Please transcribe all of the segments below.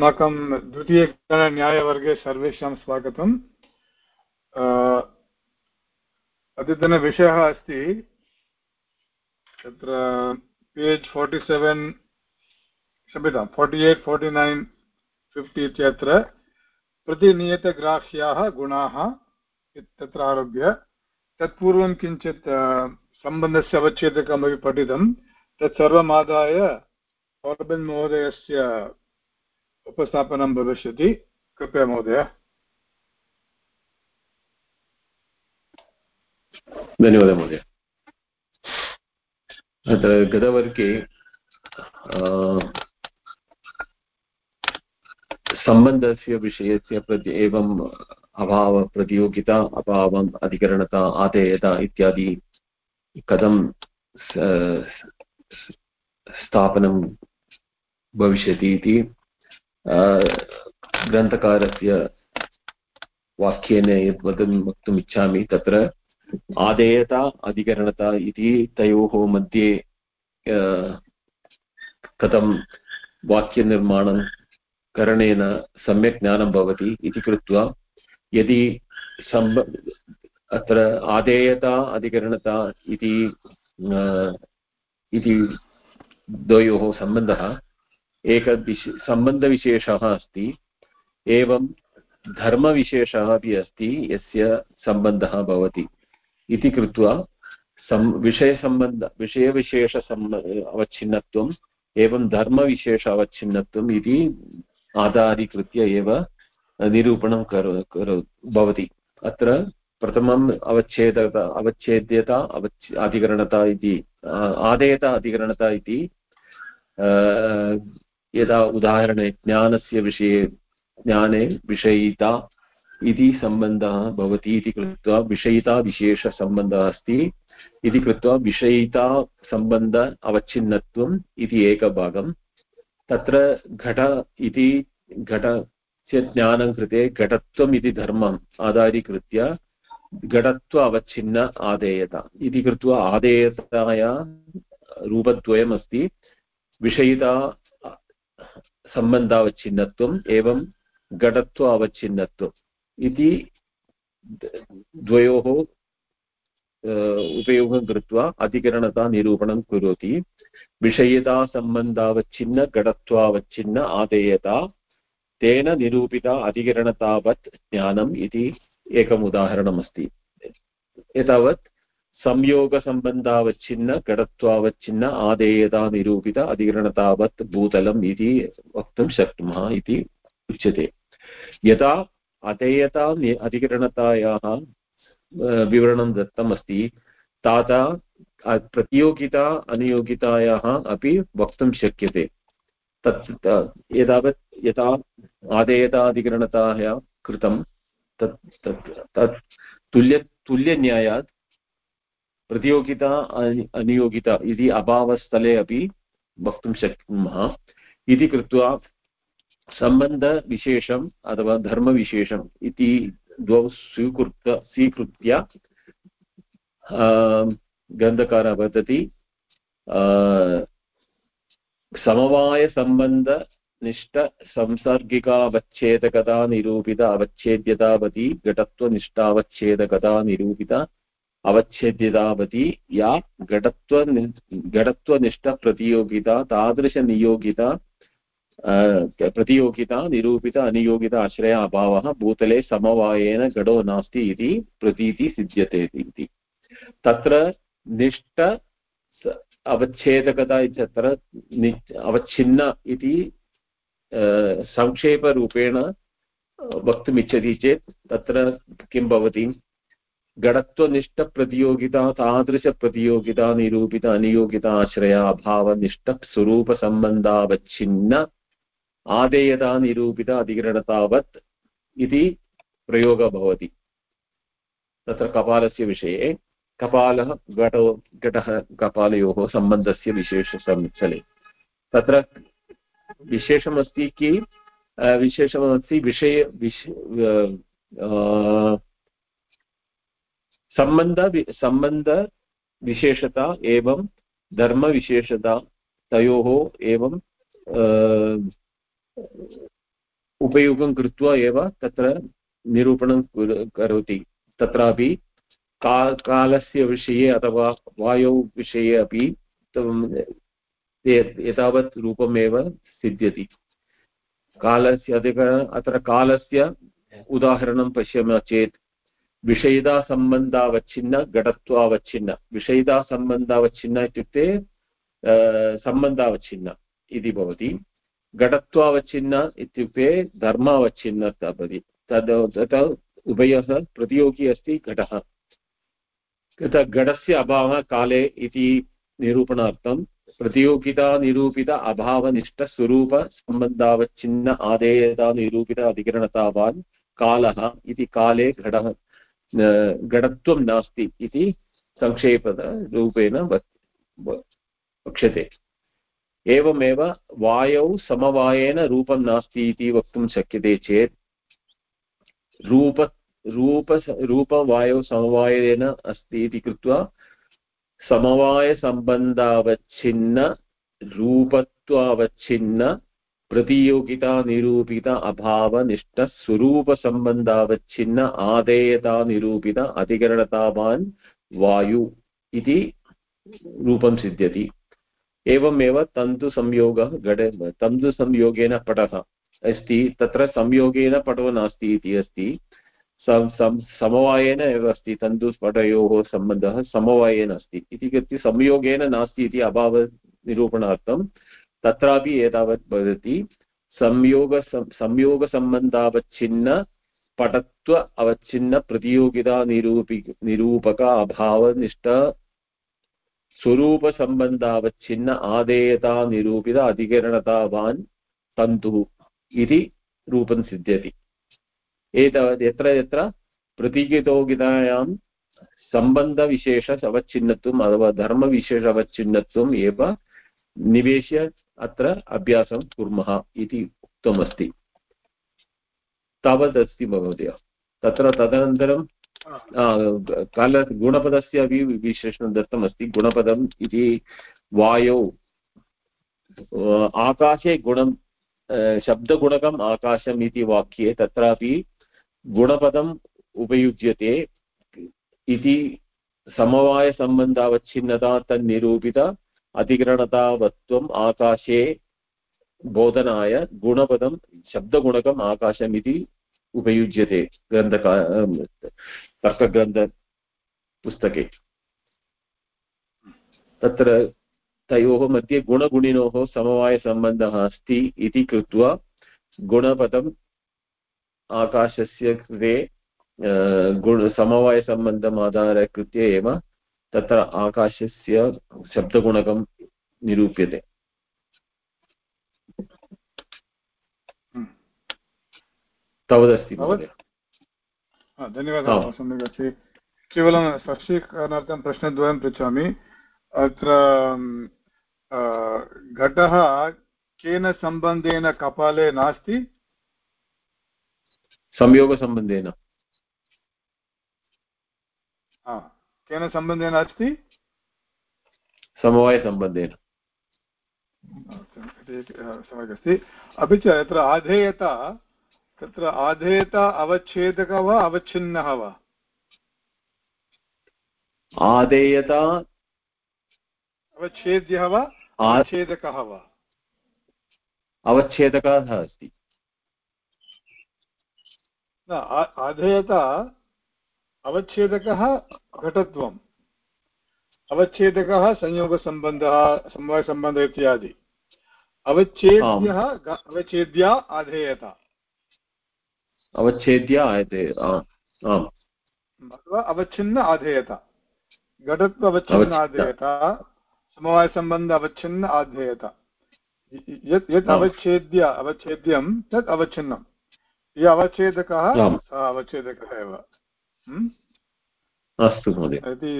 अस्माकं द्वितीयज्ञानन्यायवर्गे सर्वेषां स्वागतम्। अद्यतनविषयः अस्ति, तत्र पेज् फोर्टि सेवेन् क्षम्यतां forty eight forty nine fifty इत्यत्र प्रतिनियतग्राह्याः गुणाः तत्र आरभ्य, तत्पूर्वं किञ्चित् सम्बन्धस्य अवच्छेदकमपि पठितं। तत्सर्वमादाय औरबन् महोदयस्य उपस्थापनं भविष्यति कृपया महोदय। धन्यवादः महोदय। अत्र गतवर्गे सम्बन्धस्य विषयस्य प्रति एवम् अभावप्रतियोगिता अभावम्, अधिकरणता आदेयता इत्यादि कथं स्थापनं भविष्यति इति ग्रन्थकारस्य वाक्येन वदन् वक्तुम् इच्छामि तत्र आदेयता अधिकरणता इति तयोः मध्ये कथं वाक्यनिर्माणं करणेन सम्यक् ज्ञानं भवति इति कृत्वा यदि सम्ब अत्र आदेयता अधिकरणता इति द्वयोः सम्बन्धः एकविश सम्बन्धविशेषः अस्ति, एवं धर्मविशेषः अपि अस्ति, यस्य सम्बन्धः भवति इति कृत्वा सम् विषयसम्बन्ध विषयविशेषसम्ब अवच्छिन्नत्वम् एवं धर्मविशेष अवच्छिन्नत्वम् इति आधारीकृत्य एव निरूपणं करो भवति। अत्र प्रथमम् अवच्छेदता अवच्छेद्यता अवच् अधिकरणता इति आदेयता अधिकरणता इति यदा उदाहरणे ज्ञानस्य विषये, ज्ञाने विषयिता इति सम्बन्धः भवति इति कृत्वा विषयिताविशेषसम्बन्धः अस्ति इति कृत्वा विषयितासम्बन्ध अवच्छिन्नत्वम् इति एकभागं तत्र घट इति, घटस्य ज्ञानं कृते घटत्वम् इति धर्मम् आधारीकृत्य घटत्व अवच्छिन्न आदेयता इति कृत्वा आदेयताया रूपद्वयमस्ति। विषयिता सम्बन्धावच्छिन्नत्वम् एवं घटत्व अवच्छिन्नत्वम् इति द्वयोः उपयोगं कृत्वा अधिकरणता निरूपणं करोति। विषयतासम्बन्धावच्छिन्न घटत्वावच्छिन्न आदेयता, तेन निरूपिता अधिकरणतावत् ज्ञानम् इति एकम् उदाहरणमस्ति एतावत् संयोगसम्बन्धावच्छिन्न घटत्वावच्छिन्न आदेयता निरूपित अधिकरणतावत् भूतलम् इति वक्तुं शक्नुमः इति उच्यते यदा अधेयता अधिकरणतायाः विवरणं दत्तमस्ति ताता प्रतियोगिता अनियोगितायाः अपि वक्तुं शक्यते तत् एतावत् यथा आदेयताधिकरणताया कृतं तत् तत् तत् तुल्य तुल्यन्यायात् प्रतियोगिता अनियोगिता, इति अभावस्थले अपि वक्तुं शक्नुमः। इति कृत्वा सम्बन्धविशेषम् अथवा धर्मविशेषम् इति द्वौ स्वीकृत स्वीकृत्य ग्रन्थकारः वदति समवायसम्बन्धनिष्ठ संसर्गिकावच्छेदकता निरूपित, अवच्छेद्यतावती घटत्वनिष्ठावच्छेदकता निरूपित अवच्छेद्यतावती या घटत्व घटत्वनिष्ठप्रतियोगिता तादृशनियोगिता प्रतियोगिता निरूपित अनियोगित आश्रय अभावः भूतले समवायेन घटो नास्ति इति प्रतीति सिद्ध्यते इति। तत्र निष्ठ अवच्छेदकता इत्यत्र अवच्छिन्न इति संक्षेपरूपेण वक्तुमिच्छति चेत् तत्र किं भवति? घटत्वनिष्ठप्रतियोगिता तादृशप्रतियोगिता, निरूपित अनियोगिता आश्रय अभावनिष्ठस्वरूपसम्बन्धावच्छिन्न आदेयता, निरूपित अधिकरणतावत् इति प्रयोगः भवति। तत्र कपालस्य विषये, कपालः घटो, घटः कपालयोः सम्बन्धस्य विशेषस्थले तत्र विशेषमस्ति कि विशेषमस्ति विषय, विश सम्बन्ध सम्बन्धविशेषता एवं धर्मविशेषता तयोः एवं उपयोगं कृत्वा एव तत्र निरूपणं करोति। तत्रापि का, कालस्य विषये अथवा वायौ विषये अपि एतावत् रूपमेव सिद्ध्यति। कालस्य अधिक, अत्र कालस्य उदाहरणं पश्यामः चेत् विषयितासम्बन्धावच्छिन्न, घटत्वावच्छिन्न। विषयितासम्बन्धावच्छिन्न इत्युक्ते सम्बन्धावच्छिन्न इति भवति। घटत्वावच्छिन्न इत्युक्ते धर्मावच्छिन्न भवति। तद्, तत् उभयः प्रतियोगी अस्ति घटः। घटस्य अभावः काले इति निरूपणार्थं प्रतियोगितानिरूपित अभावनिष्ठस्वरूपसम्बन्धावच्छिन्न आदेयतानिरूपित अधिकरणतावान् कालः इति काले घटः। घटत्वं नास्ति इति संक्षेपरूपेण वक्ष्यते। एवमेव वायौ समवायेन रूपं नास्ति इति वक्तुं शक्यते चेत् रूप रूप, रूपवायौ समवायेन अस्ति इति कृत्वा समवायसम्बन्धावच्छिन्न, रूपत्वावच्छिन्न प्रतियोगितानिरूपित अभावनिष्ठस्वरूपसम्बन्धावच्छिन्न आदेयतानिरूपित अधिकरणतावान् वायु इति रूपं सिद्ध्यति। एवमेव तन्तुसंयोगः घट तन्तुसंयोगेन पटः अस्ति, तत्र संयोगेन पटो नास्ति इति अस्ति। समवायेन एव अस्ति तन्तुस्फटयोः सम्बन्धः समवायेन अस्ति। इति कृत्य संयोगेन नास्ति इति अभावनिरूपणार्थं तत्रापि एतावत् भवति संयोग संयोगसम्बन्धावच्छिन्न, पटत्व अवच्छिन्न, प्रतियोगिता निरूपि, निरूपक, अभावनिष्ठ, स्वरूपसम्बन्धावच्छिन्न, आदेयता निरूपित, अधिकरणतावान् तन्तुः इति रूपं सिद्ध्यति। एतावत् यत्र यत्र प्रतियोगितायां सम्बन्धविशेष अवच्छिन्नत्वम् अथवा धर्मविशेष अवच्छिन्नत्वम् एव निवेश्य अत्र अभ्यासं कुर्मः इति उक्तमस्ति। तावदस्ति महोदय। तत्र तदनन्तरं काल गुणपदस्य अपि विशेषणं दत्तमस्ति। गुणपदम् इति वायौ आकाशे गुणं शब्दगुणकम् आकाशम् इति वाक्ये तत्रापि गुणपदम् उपयुज्यते इति समवायसम्बन्धावच्छिन्नता तन्निरूपित अधिकरणतावत्वम् आकाशे बोधनाय गुणपदं शब्दगुणकम् आकाशम् इति उपयुज्यते ग्रन्थका तर्कग्रन्थपुस्तके। तत्र तयोः मध्ये गुणगुणिनोः समवायसम्बन्धः अस्ति इति कृत्वा गुणपदम् आकाशस्य कृते गुण समवायसम्बन्धम् आधारीकृत्य एव तत्र आकाशस्य शब्दगुणकं निरूप्यते। तावदस्ति महोदय। धन्यवादः सम्यक् अस्ति। केवलं स्पष्टीकरणार्थं प्रश्नद्वयं पृच्छामि। अत्र घटः केन सम्बन्धेन कपाले नास्ति? संयोगसम्बन्धेन। केन सम्बन्धेन अस्ति? समवायसम्बन्धेन सम्यक् अस्ति। अपि च यत्र आधेयता तत्र आधेयता अवच्छेदकः वा अवच्छिन्नः वा? आदेयता अवच्छेद्यः वा अवच्छेदकः वा? अवच्छेदकः अस्ति। न आधेयता अवच्छेदकः घटत्वम्। अवच्छेदकः संयोगसम्बन्धः समवायसम्बन्धः इत्यादि। अवच्छेद्यः अवच्छेद्या आधेयता। अवच्छेद्य अथवा अवच्छिन्न आधेयता। घटत्व अवच्छिन्न आधेयता समवायसम्बन्ध अवच्छिन्न आधेयता। यत् यत् अवच्छेद्य अवच्छेद्यं तत् अवच्छिन्नं ये अवच्छेदकः सः अवच्छेदकः एव। अस्तु महोदय। इति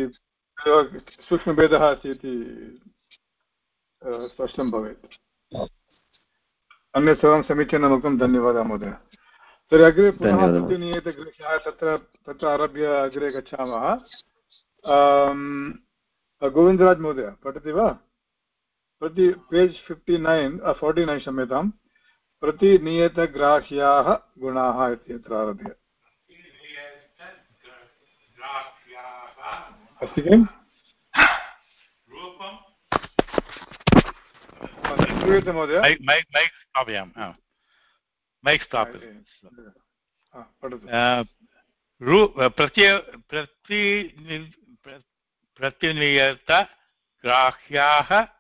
सूक्ष्मभेदः अस्ति इति स्पष्टं भवेत्। अन्यत् सर्वं समीचीनम् उक्तं धन्यवादः महोदय। तर्हि अग्रे पुनः तत्र तत्र आरभ्य अग्रे गच्छामः। गोविन्दराज् महोदय पठति वा? प्रति page fifty nine forty nine क्षम्यताम्। प्रतिनियतग्राह्याः गुणाः इति अत्र आरभ्य। अस्ति किम् श्रूयते महोदय मैक् स्थापयामि प्रत्य प्रतिनियतग्राह्याः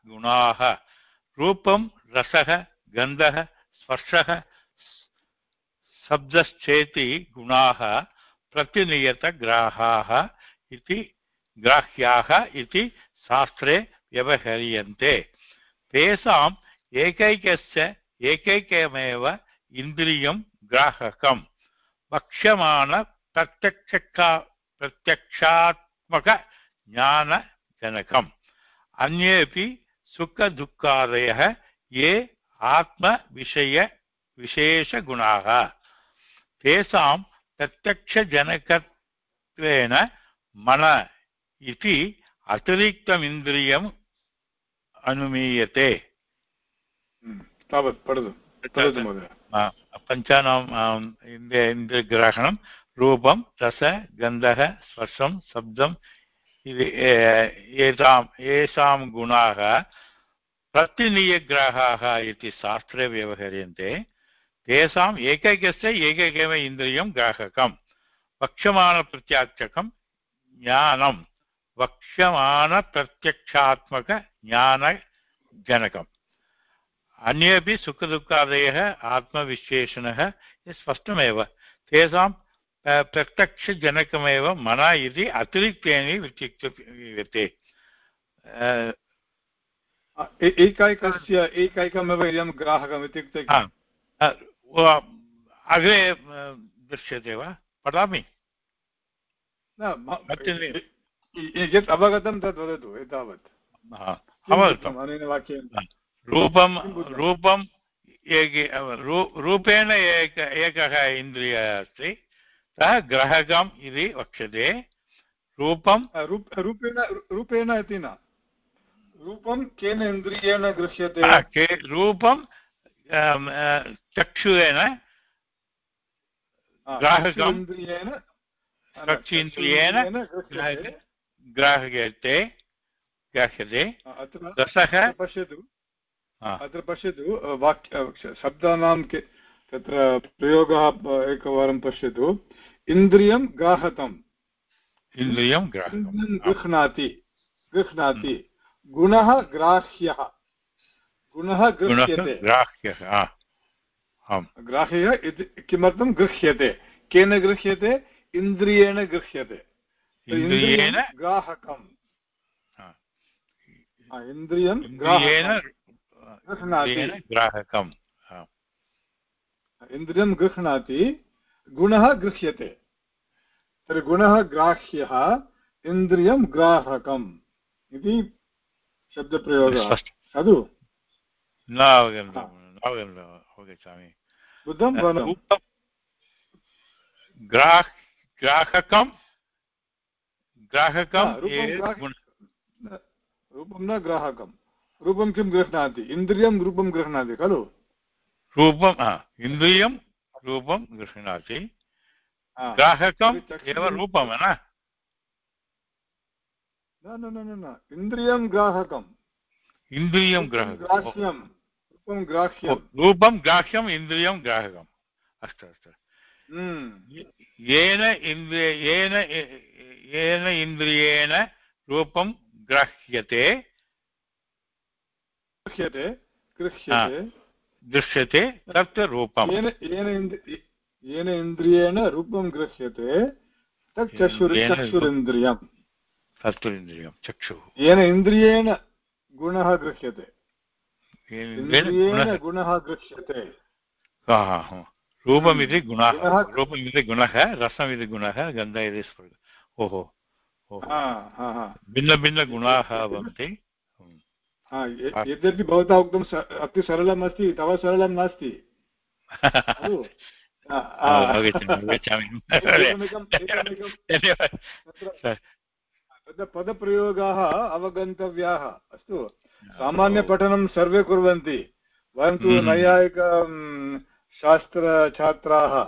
गुणाः रूपं रसः गन्धः स्पर्शः शब्दश्चेति गुणाः प्रतिनियतग्राहाः इति ग्राह्याः इति शास्त्रे व्यवह्रियन्ते। तेषाम् एकैकस्य, एकैकमेव इन्द्रियं ग्राहकं वक्ष्यमाणप्रत्यक्षा प्रत्यक्षात्मकज्ञानजनकम्। अन्येपि सुखदुःखादयः ये आत्मविषयविशेषगुणाः तेषां प्रत्यक्षजनकत्वेन मन इति अतिरिक्तमिन्द्रियम् अनुमीयते। तावत् पठतु पठतु महोदय। पञ्चानाम् इन्द्रियग्रहणं रूपं रस गन्धः स्पर्शं शब्दम् एताम् येषां गुणाः प्रतिनियग्राहाः इति शास्त्रे व्यवह्रियन्ते। तेषाम् एकैकस्य एकैकमेव इन्द्रियं ग्राहकं वक्ष्यमाणप्रत्याक्षकं ज्ञानं वक्ष्यमाणप्रत्यक्षात्मकज्ञानजनकम् अन्येपि सुखदुःखादयः आत्मविशेषणः स्पष्टमेव। तेषां प्रत्यक्षजनकमेव मन इति अतिरिक्तेन वित्युक्ते एकैकस्य एकैकमेव इदं ग्राहकम् इत्युक्ते अग्रे दृश्यते वा? पठामि। यत् अवगतं तद् वदतु एतावत्। अवगतम्। अनेन वाक्येन रूपं रूपं रूपेण एक एकः इन्द्रिय अस्ति सः ग्राहकम् इति वक्ष्यते। रूपं रूपेण रूपेण इति न। रूपं केन इन्द्रियेण गृह्यते? रूपं चक्षुरेण ग्राहकं चक्षुन्द्रियेण ग्राह्यते ग्राह्यते। रसः पश्यतु। अत्र पश्यतु वाक्य शब्दानां तत्र प्रयोगः एकवारं पश्यतु। इन्द्रियं ग्राहकम् इन्द्रियं गृह्णाति। गृह्णाति। गुणः ग्राह्यः। गुणः गृह्यते। ग्राह्यः ग्राह्यः इति किमर्थं गृह्यते? केन गृह्यते? इन्द्रियेण गृह्यते। इन्द्रियेण ग्राहकम् इन्द्रियं ग्राहकम् इन्द्रियं गृह्णाति। गुणः गृह्यते। तर्हि गुणः ग्राह्यः इन्द्रियं ग्राहकम् इति शब्दप्रयोगः। खलु न अवगच्छामि बुद्धं ग्राहकं ग्राहकं रूपं न ग्राहकं। रूपं किं गृह्णाति? इन्द्रियं रूपं गृह्णाति खलु? रूपम् इन्द्रियं रूपं गृह्णाति। ग्राहकम् एव रूपं न? न न न इन्द्रियं ग्राहकम् इन्द्रियं ग्राह्यं। रूपं ग्राह्यं। रूपं ग्राह्यम् इन्द्रियं ग्राहकम्। अस्तु अस्तु। येन इन्द्रिय येन येन इन्द्रियेण रूपं ग्राह्यते गृह्यते गृह्यते दृश्यते तत् रूपम् येन इन्द्रियेण रूपं गृह्यते तत् चक्षुर् चक्षुरिन्द्रियं चक्षुः येन इन्द्रियेण गुणः गृह्यते इन्द्रियेण गुणः गृह्यते रूपमिति गुणः रूपमिति गुणः रसमिति गुणः गन्ध इति स्फुटः ओहो भिन्नभिन्नगुणाः भवन्ति यद्यपि भवता उक्तं अति सरलम् अस्ति तव सरलं नास्ति पदप्रयोगाः अवगन्तव्याः अस्तु सामान्यपठनं सर्वे कुर्वन्ति वयं तु। नैयायिक शास्त्रछात्राः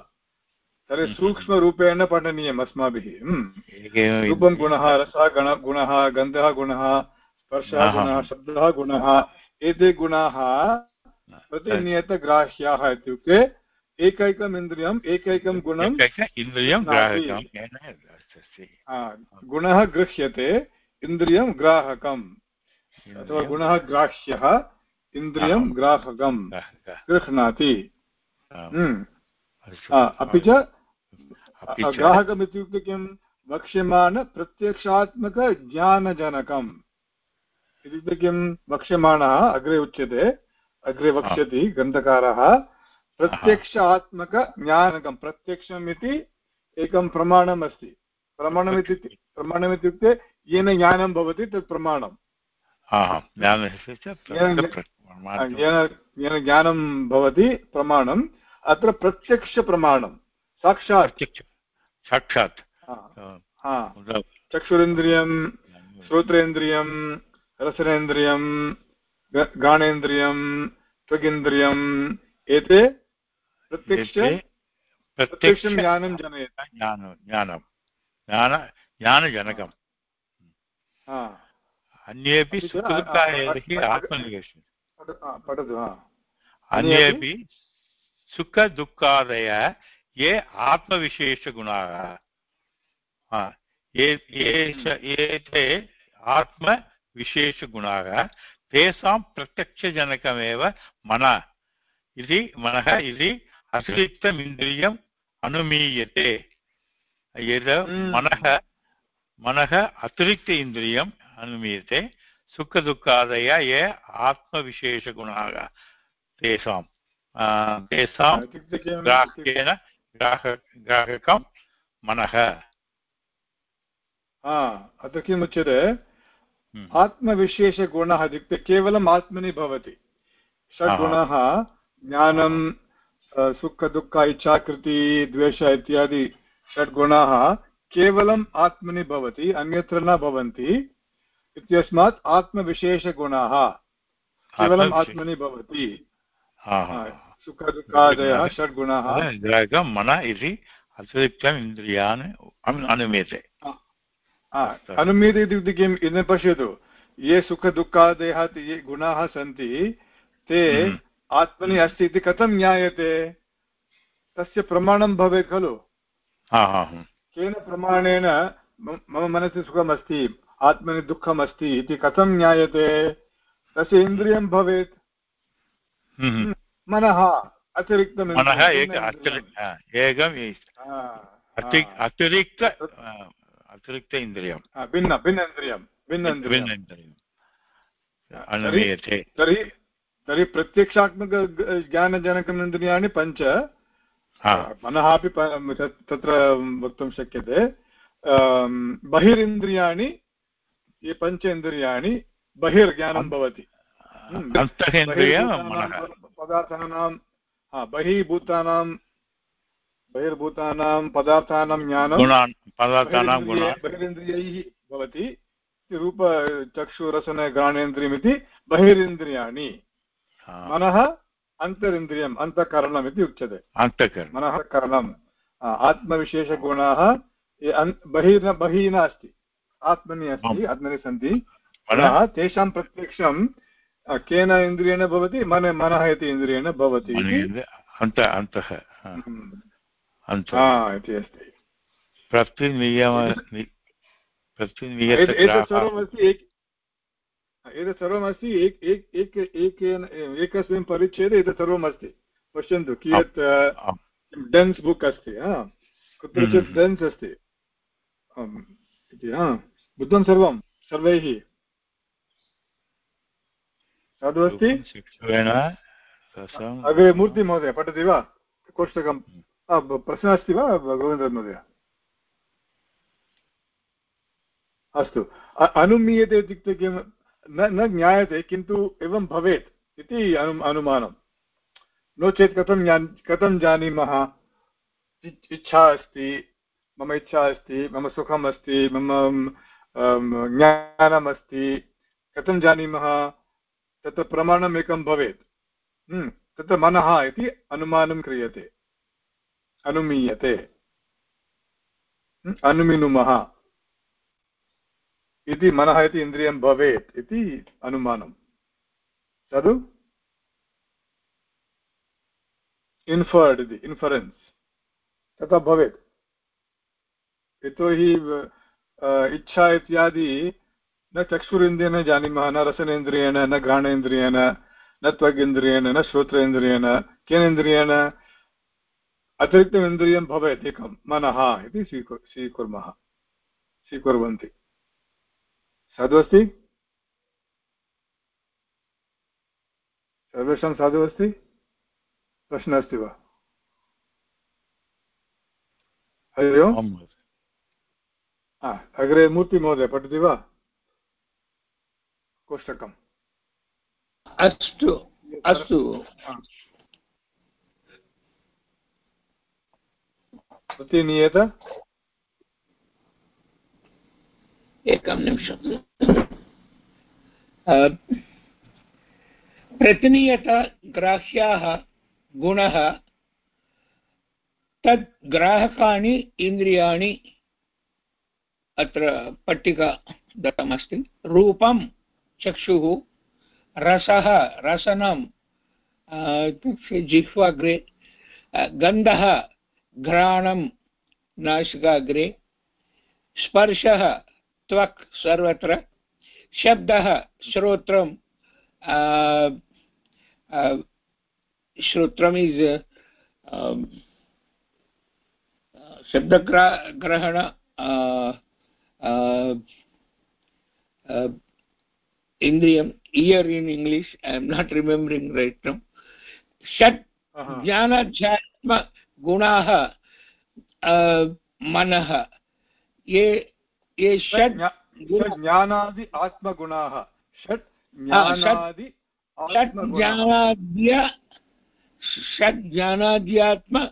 तर्हि हम्म। सूक्ष्मरूपेण पठनीयम् अस्माभिः हम्म। रूपं गुणः रसः गण गुणः गन्धः गुणः स्पर्शः। गुणः शब्दः गुणः एते गुणाः प्रतिनियतग्राह्याः इत्युक्ते एकैकम् इन्द्रियम् एकैकं गुणं एकैक इन्द्रियं गुणः गृह्यते इन्द्रियं ग्राहकम् अथवा गुणः ग्राह्यः इन्द्रियं। ग्राहकं गृह्णाति अपि च अपि च ग्राहकम् इत्युक्ते किं? वक्ष्यमाण प्रत्यक्षात्मकज्ञानजनकम् इत्युक्ते किं? वक्ष्यमाणः अग्रे उच्यते। अग्रे वक्ष्यति ग्रन्थकारः। प्रत्यक्षात्मकज्ञानकं प्रत्यक्षम् इति एकं प्रमाणम् अस्ति। प्रमाणमिति प्रमाणमित्युक्ते येन ज्ञानं भवति तत् प्रमाणं। येन ज्ञानं भवति प्रमाणम्। अत्र प्रत्यक्षप्रमाणं साक्षात्। साक्षात्। हा, हा। चक्षुरिन्द्रियं श्रोत्रेन्द्रियं रसनेन्द्रियं ग- घ्राणेन्द्रियं त्वगिन्द्रियम् एते प्रत्यक्ष प्रत्यक्षं ज्ञानं जनयति। ज्ञानं ज्ञानं। अन्येपि हा, पठतु। अन्येपि सुखदुःखादय ये आत्मविशेषगुणाः हा, ये- एते आत्मविशेषगुणाः तेषां प्रत्यक्षजनकमेव मनः। इति मनः इति अतिरिक्तमिन्द्रियम् अनुमीयते। यद् हम्म। मनः मनः अतिरिक्त इन्द्रियम् अनुमीयते सुखदुःखादय ये आत्मविशेषगुणाः तेषां आ, तेषां इत्युक्ते किम्? ग्राह्येन ग्राह ग्राहकं मनः हा अत्र किम् उच्यते हम्म। आत्मविशेषगुणः इत्युक्ते केवलम् आत्मनि भवति षड्गुणः ज्ञानं सुखदुःख इच्छाकृति द्वेष इत्यादि षड्गुणाः केवलम् आत्मनि भवति अन्यत्र न भवन्ति इत्यस्मात् आत्मविशेषगुणाः केवलम् आत्मनि भवति सुखदुःखादयः षड्गुणाः हा। मन इति अतिरिक्तम् इन्द्रियान् अनुमीयते अनुमीयते इत्युक्ते किम् इदं पश्यतु ये सुखदुःखादयः ते ये गुणाः सन्ति ते हम्म। आत्मनि अस्ति इति कथं ज्ञायते तस्य प्रमाणं भवेत् खलु हा हा हा। केन प्रमाणेन मम मनसि सुखमस्ति आत्मनि दुःखम् अस्ति इति कथं ज्ञायते तस्य इन्द्रियं भवेत्। मनः अतिरिक्तं मनः एक एकम् अतिरिक्त अतिरिक्त इन्द्रियं भिन्न भिन्न इन्द्रियं भिन्न भिन्न इन्द्रियम् तर्हि तर्हि प्रत्यक्षात्मक ज्ञानजनकम् इन्द्रियाणि पञ्च मनः अपि तत्र वक्तुं शक्यते। बहिरिन्द्रियाणि ये पञ्च इन्द्रियाणि बहिर्ज्ञानं भवति। पदार्थानां हा बहिर्भूतानां बहिर्भूतानां पदार्थानां ज्ञानं पदार्थानां बहिरिन्द्रिये- भवति रूप चक्षुरसन घ्राणेन्द्रियमिति बहिरिन्द्रियाणि। मनः अन्तरिन्द्रियम् अन्तःकरणम् इति उच्यते। मनः करणम्। आत्मविशेषगुणाः बहिर् बहिः न अस्ति आत्मनि अस्ति आत्मनि सन्ति। मनः तेषां प्रत्यक्षं केन इन्द्रियेण भवति? मन मनः इति इन्द्रियेण भवति अन्त अन्तः हम्म। इति अस्ति। प्रतिनियम एतत्- सर्वमस्ति एतत् एकेन एकस्मिन् परिच्छेदे एतत् सर्वमस्ति। पश्यन्तु कियत् डेन्स् बुक् अस्ति कुत्रचित् हम्म। डेन्स् अस्ति। इति बुद्धं सर्वं सर्वैः। साधु अस्ति अग्रे मूर्तिमहोदय पठति वा कोष्टकं प्रश्नः अस्ति वा गोविन्दन् महोदय अस्तु अनुमीयते इत्युक्ते किं न न ज्ञायते किन्तु एवं भवेत् इति अनु अनुमानं नो चेत् कथं कथं जानीमः इच्छा अस्ति मम इच्छा अस्ति मम सुखम् अस्ति मम ज्ञानम् अस्ति कथं जानीमः तत्र प्रमाणम् एकं भवेत्। हम्म, तत्र मनः इति अनुमानं क्रियते। अनुमीयते। हम्म, अनुमिनुमः। इति मनः इति इन्द्रियं भवेत् इति अनुमानं तद् इन्फर्ड् इति इन्फरेन्स् तथा भवेत्। यतोहि इच्छा इत्यादि न चक्षुरिन्द्रियेण जानीमः न रसनेन्द्रियेण न घ्राणेन्द्रियेण न त्वगिन्द्रियेण न श्रोत्रेन्द्रियेण केनेन्द्रियेण अतिरिक्तम् इन्द्रियं भवेत् एकं मनः इति स्वीकुर् स्वीकुर्मः स्वीकुर्वन्ति। साधु अस्ति सर्वेषां साधु अस्ति प्रश्नः अस्ति वा? हरि ओम्। अग्रे मूर्तिमहोदय पठति वा? कोष्टकम्। अस्तु अस्तु। प्रतिनीयत एकं निमिषम् प्रतिनीयतग्राह्याः गुणः तद् ग्राहकाणि इन्द्रियाणि अत्र पट्टिका दत्तमस्ति। रूपं चक्षुः, रसः, रसनं जिह्वाग्रे गन्धः, घ्राणं, नासिकाग्रे, स्पर्शः, त्वक् सर्वत्र, शब्दः, श्रोत्रं श्रोत्रम् इस् शब्दग्रहण इन्द्रियम् ear in English I am not remembering right now षट् ज्ञानाध्यात्मगुणाः मनः ये ये षट् ज्ञानादि आत्मगुणाः षट् ज्ञानादि षट् ज्ञानाद्य षट् ज्ञानाद्यात्मगुणः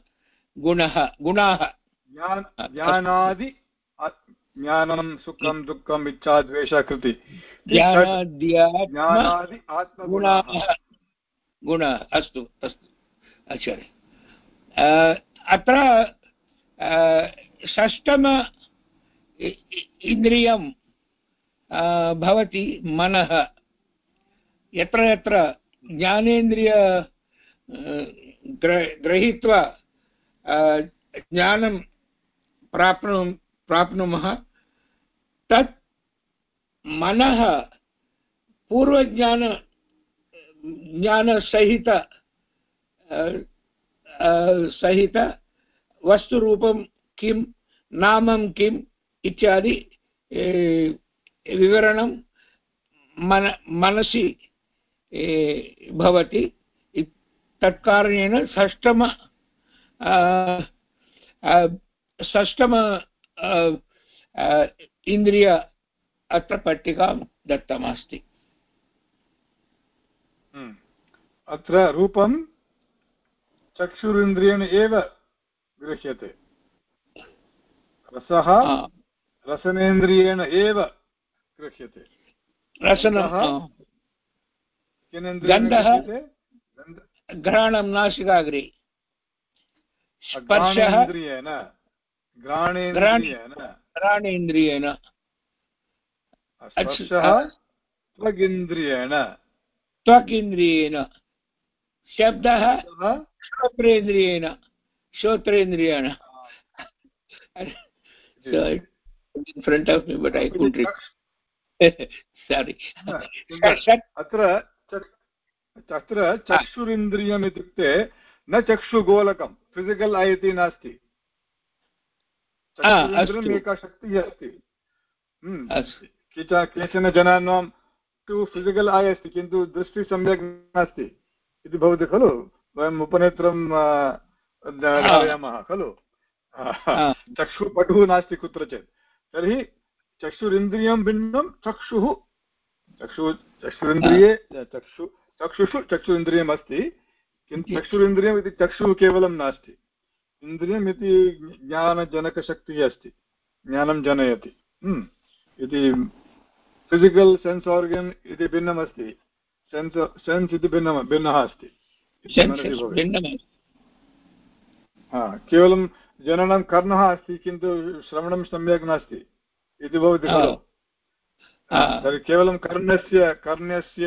गुणाः ज्ञानादि ज्ञानं सुखं दुःखम् इच्छा द्वेष कृति। गुण अस्तु अस्तु आचार्य। अत्र षष्टम इन्द्रियं भवति मनः। यत्र यत्र ज्ञानेन्द्रिय गृहीत्वा ज्ञानं प्राप्नु प्राप्नुमः तत् मनः पूर्वज्ञान, ज्ञानसहित सहित वस्तुरूपं किं, नामं किम् इत्यादि विवरणं मन, मनसि भवति। तत्कारणेन षष्टम षष्टम इन्द्रिय अत्र पट्टिकां दत्तमस्ति। हम्म। अत्र रूपं चक्षुरिन्द्रियेण एव गृह्यते। रसः रसनेन्द्रियेण एव गृह्यते। रसनः गन्धः घ्राणं नासिकाग्रे। स्पर्शः घ्राणेन्द्रियेण। त्वगिन्द्रियेण। त्वगिन्द्रियेण। शब्दः श्रोत्रेन्द्रियेण। श्रोत्रेन्द्रियेण। in front of me but i couldn't sorry. अत्र अत्र चक्षुरिन्द्रियम् इत्युक्ते न चक्षुगोलकं फिसिकल् ऐ इति नास्ति। एका शक्तिः अस्ति। हम्म। केचन जनानां तु फिसिकल् ऐ अस्ति किन्तु दृष्टिः सम्यक् नास्ति। इति भवति खलु? वयम् उपनेत्रं धारयामः खलु? चक्षुपटुः नास्ति कुत्रचित्। तर्हि चक्षुरिन्द्रियं भिन्नं चक्षुः चक्षु चक्षुरिन्द्रिये चक्षु चक्षुषु चक्षु अस्ति किन्तु चक्षुरिन्द्रियम् इति चक्षुः केवलं नास्ति। इन्द्रियम् इति ज्ञानजनकशक्तिः अस्ति। ज्ञानं जनयति। हम्म। इति फिसिकल् सेन्स् आर्गन् इति भिन्नमस्ति। सेन्स् सेन्स् इति भिन्नं भिन्नः अस्ति। हा केवलं जननं कर्णः अस्ति किन्तु श्रवणं सम्यक् नास्ति। इति भवति खलु। तर्हि केवलं कर्णस्य कर्णस्य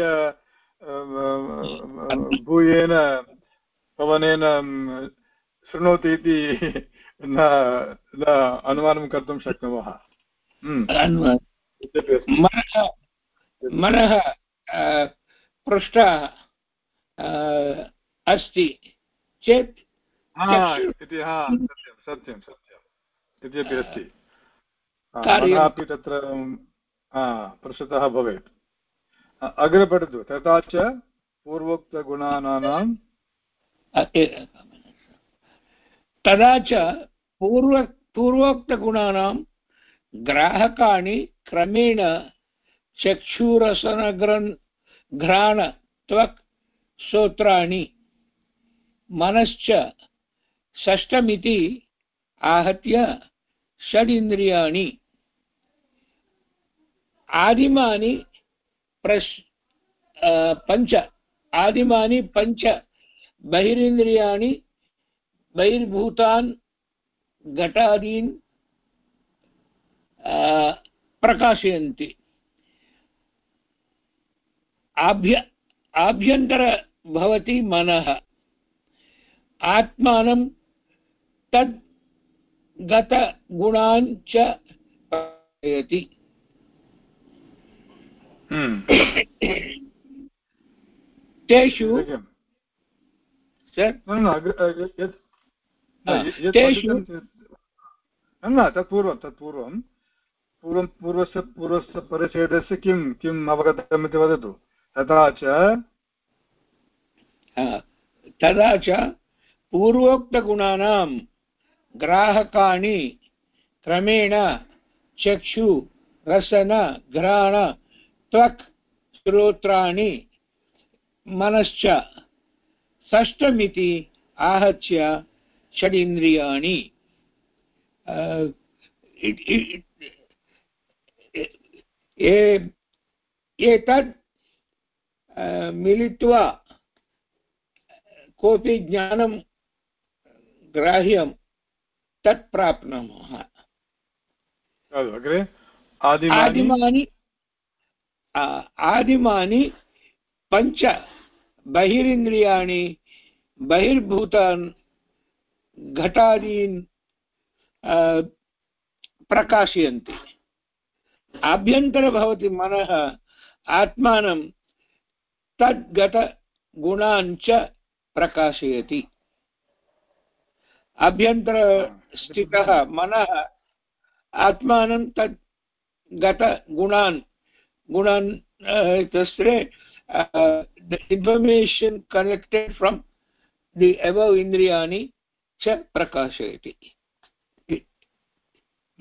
भूयेन पवनेन शृणोति इति न न अनुमानं कर्तुं शक्नुमः। हम्म। मनः मनः पृष्ठ अस्ति चेत् इति सत्यं सत्यं सत्यम् इत्यपि अस्ति अपि तत्र पृष्ठतः भवेत्। अग्रे पठतु तथा च पूर्वोक्तगुणानां तदा च पूर्व, पूर्वोक्तगुणानां ग्राहकाणि क्रमेण चक्षुरसनग्रन् घ्राण त्वक् श्रोत्राणि मनश्च षष्ठमिति आहत्य षडिन्द्रियाणि आदिमानि प्रश् पञ्च आदिमानि पञ्च बहिरिन्द्रियाणि बहिर्भूतान् घटादीन् प्रकाशयन्ति। आभ्य आभ्यन्तर भवति मनः। आत्मानं तद् गतगुणान् च प्रकाशयति हम्म। तेषु न तत्पूर्वं तत्पूर्वं पूर्वं पूर्वस्य पूर्वस्य परिच्छेदस्य किं किम् अवगतम् इति वदतु तथा च तथा च पूर्वोक्तगुणानां ग्राहकाणि क्रमेण चक्षु रसन घ्राण त्वक् श्रोत्राणि मनश्च षष्ठमिति आहत्य षडिन्द्रियाणि एतत् मिलित्वा कोऽपि ज्ञानं ग्राह्यं तत् प्राप्नुमः। आदिमानि आदिमानि पञ्च बहिरिन्द्रियाणि बहिर्भूतान् घटादीन् प्रकाशयन्ति। आभ्यन्तर भवति मनः, आत्मानं तद्गतगुणान् च प्रकाशयति। अभ्यन्तरस्थितः मनः, आत्मानं तद् गतगुणान् गुणान् the information collected from the above indriyani च प्रकाशयति।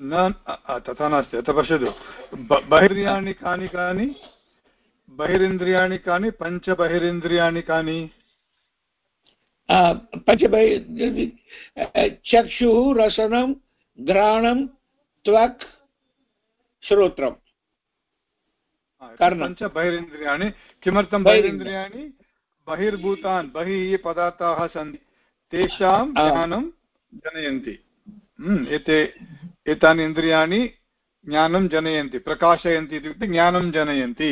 न तथा नास्ति। अत्र पश्यतु। बहिर्याणि कानि कानि? बहिरिन्द्रियाणि कानि? पञ्चबहिरिन्द्रियाणि कानि? पञ्चबहि चक्षुः रसनं घ्राणं त्वक् श्रोत्रम्। पञ्च बहिरिन्द्रियाणि किमर्थं बहिरिन्द्रियाणि। बहिर्भूतान् बहिः ये पदार्थाः सन्ति। तेषां ज्ञानं जनयन्ति। हम्म, एते एतानि इन्द्रियाणि ज्ञानं जनयन्ति प्रकाशयन्ति इत्युक्ते ज्ञानं जनयन्ति।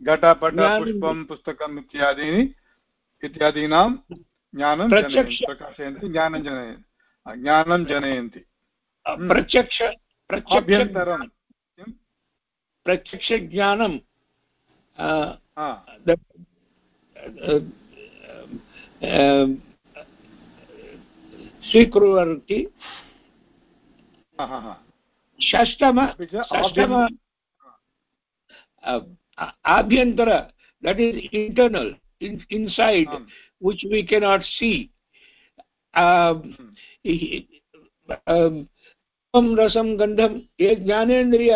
घटपट पुष्पं पुस्तकम् इत्यादीनि इत्यादीनां ज्ञानं प्रकाशयन्ति ज्ञानं जनयन्ति। ज्ञानं जनयन्ति। प्रत्यक्ष अभ्यन्तरं। प्रत्यक्षज्ञानं स्वीकुर्वन्ति। षष्टम षष्टम आभ्यन्तर that is internal inside which we cannot see रसं गन्धं ये ज्ञानेन्द्रिय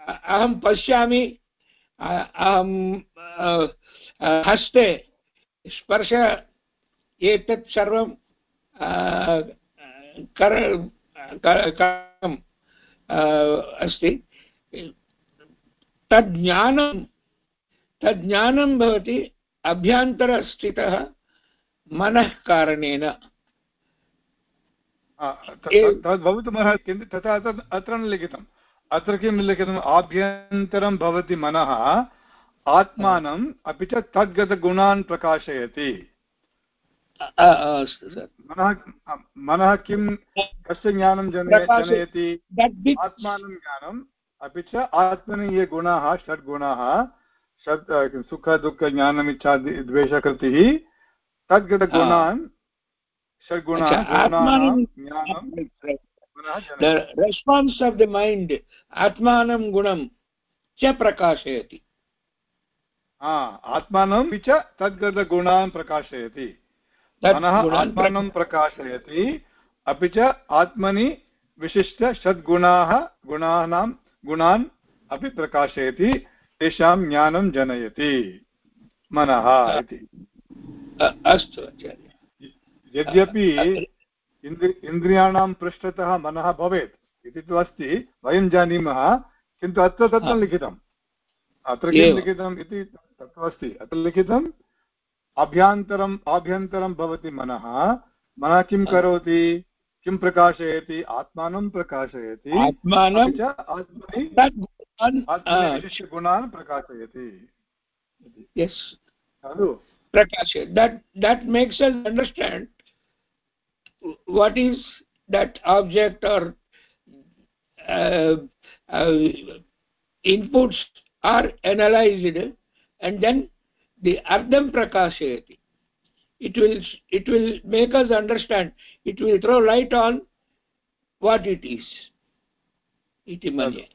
अहं पश्यामि अहं हस्ते स्पर्श एतत् सर्वं कर अस्ति। तज्ज्ञानं तज्ज्ञानं भवति अभ्यन्तरस्थितः मनः कारणेन। भवितुमर्हति किन्तु तथा अत्र न लिखितम्। अत्र किं लिखितम्? आभ्यन्तरं भवति मनः आत्मानम् अपि च तद्गतगुणान् प्रकाशयति। मनः मनः किं कस्य ज्ञानं जनयति? आत्मानं ज्ञानम् अपि च आत्मनि ये गुणाः षड्गुणाः षड् सुख दुःख ज्ञानम् इच्छादि द्वेषकृतिः तद्गतगुणान् षड्गुणान् रेस्पान्स् आफ् द मैण्ड् आत्मानं गुणं च प्रकाशयति। आत्मानं च तद्गतगुणान् प्रकाशयति। मनः आत्मानं प्रकाशयति। अपि च आत्मनि विशिष्ट षड्गुणाः गुणानां गुणान् अपि प्रकाशयति तेषां ज्ञानं जनयति। मनः इति। अस्तु यद्यपि इन्द्रि इन्द्रियाणां पृष्ठतः मनः भवेत् इति तु अस्ति वयं जानीमः किन्तु अत्र तत्र लिखितम्। अत्र किं लिखितम् इति तत्र अस्ति। अत्र लिखितम् अभ्यन्तरम् आभ्यन्तरं भवति मनः। मनः किं करोति? किं प्रकाशयति? आत्मानं प्रकाशयति। What is that object or inputs are analysed and then the ardham prakashayati it will it will make us understand it will throw light on what it is इति मन्ये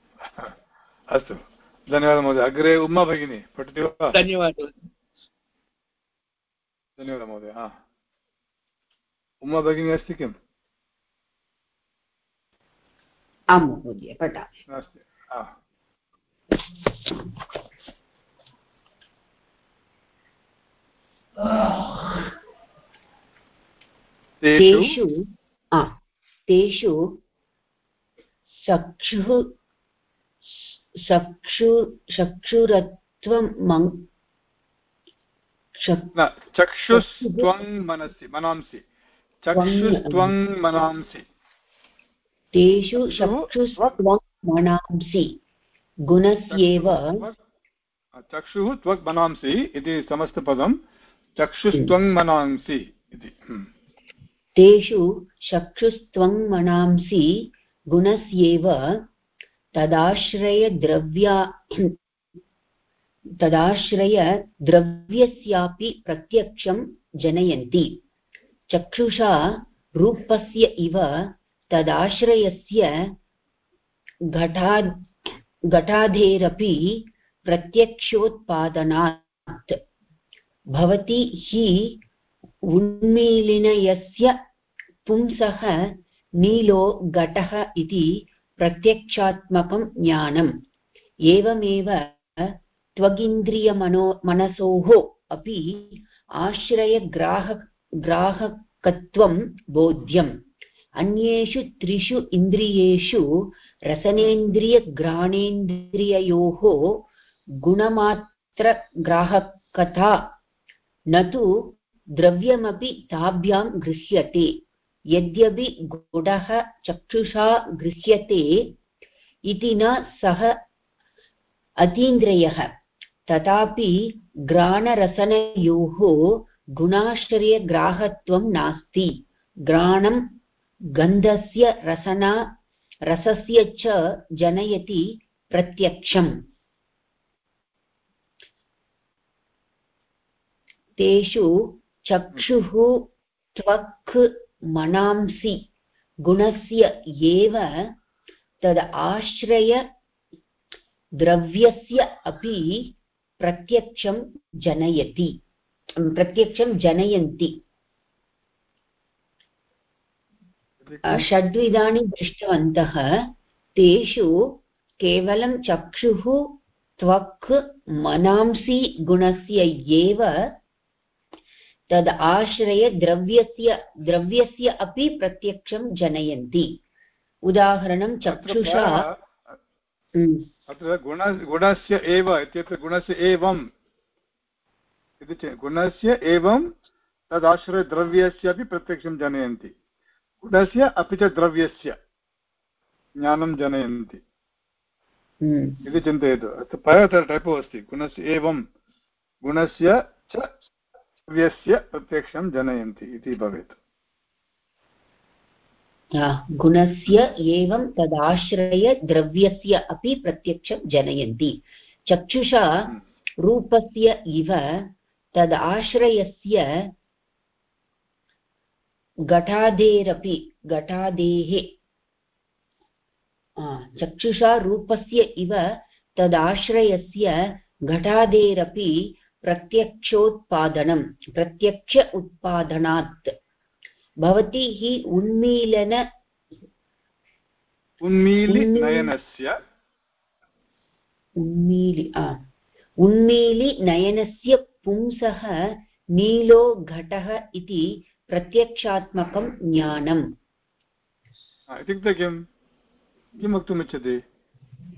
अस्तु धन्यवादः महोदय अग्रे उमा भगिनी पठति वा धन्यवादः धन्यवादः महोदय हा उमा भगिनी अस्ति किम् आं महोदय पठामि अस्ति तेषु तेषु चक्षुः चक्षु चक्षुरत्वं चक्षुस्त्वं मनसि मनांसि। चक्षुस्त्वं मनांसि। तेषु चक्षुस्त्वं मनांसि। गुणस्येव। चक्षुः त्वक् मनांसि इति समस्तपदं चक्षुस्त्वं मनांसि इति। हम्म। तेषु चक्षुस्त्वं मनांसि गुणस्येव तदाश्रयद्रव्या तदाश्रयद्रव्यस्यापि प्रत्यक्षं जनयन्ति। चक्षुषा रूपस्य इव तदाश्रयस्य घटा घटाधेरपि प्रत्यक्षोत्पादनात्। भवति हि उन्मीलिनयस्य पुंसः नीलो घटः इति प्रत्यक्षात्मकं ज्ञानम्। एवमेव त्वगिन्द्रियमनो मनसोः अपि आश्रयग्राह ग्राहकत्वं बोध्यम्। अन्येषु त्रिषु इन्द्रियेषु रसनेन्द्रियघ्राणेन्द्रिययोः गुणमात्रग्राहकता न तु द्रव्यमपि ताभ्यां गृह्यते। यद्यपि गुडः चक्षुषा गृह्यते इति न सः अतीन्द्रियः, तथापि घ्राणरसनयोः गुणाश्रयग्राहत्वं नास्ति। घ्राणं गन्धस्य रसना, रसस्य च जनयति प्रत्यक्षम्। तेषु चक्षुः त्वक् मनांसि। गुणस्य एव आश्रय द्रव्यस्य अपि प्रत्यक्षं जनयति प्रत्यक्षं जनयन्ति। षड्विधानि दृष्टवन्तः, तेषु केवलं चक्षुः त्वक् मनांसि गुणस्य एव तद् आश्रय द्रव्यस्य द्रव्यस्य अपि प्रत्यक्षं जनयन्ति। उदाहरणं चक्षुषा। अत्र गुण गुणस्य एव इत्यत्र गुणस्य एवम्। इति चेत् गुणस्य एवं तदाश्रयद्रव्यस्यापि प्रत्यक्षं जनयन्ति। गुणस्य अपि च द्रव्यस्य ज्ञानं जनयन्ति। हम्म। इति चिन्तयतु। अस्तु परतः टैपो अस्ति। गुणस्य एवं गुणस्य च द्रव्यस्य प्रत्यक्षं जनयन्ति इति भवेत् गुणस्य एवं तदाश्रयद्रव्यस्य अपि प्रत्यक्षं जनयन्ति चक्षुषा हम्म। रूपस्य इव तदाश्रयस्य घटादेरपि घटादेः चक्षुषा रूपस्य इव तदाश्रयस्य घटादेरपि प्रत्यक्षोत्पादनं प्रत्यक्ष उत्पादनात्। भवती हि उन्मीलन उन्मीलिनयनस्य उन्मीलि उन्मीलिनयनस्य पुंसः नीलो घटः इति प्रत्यक्षात्मकं ज्ञानम्। इत्युक्ते किं किं वक्तुमिच्छति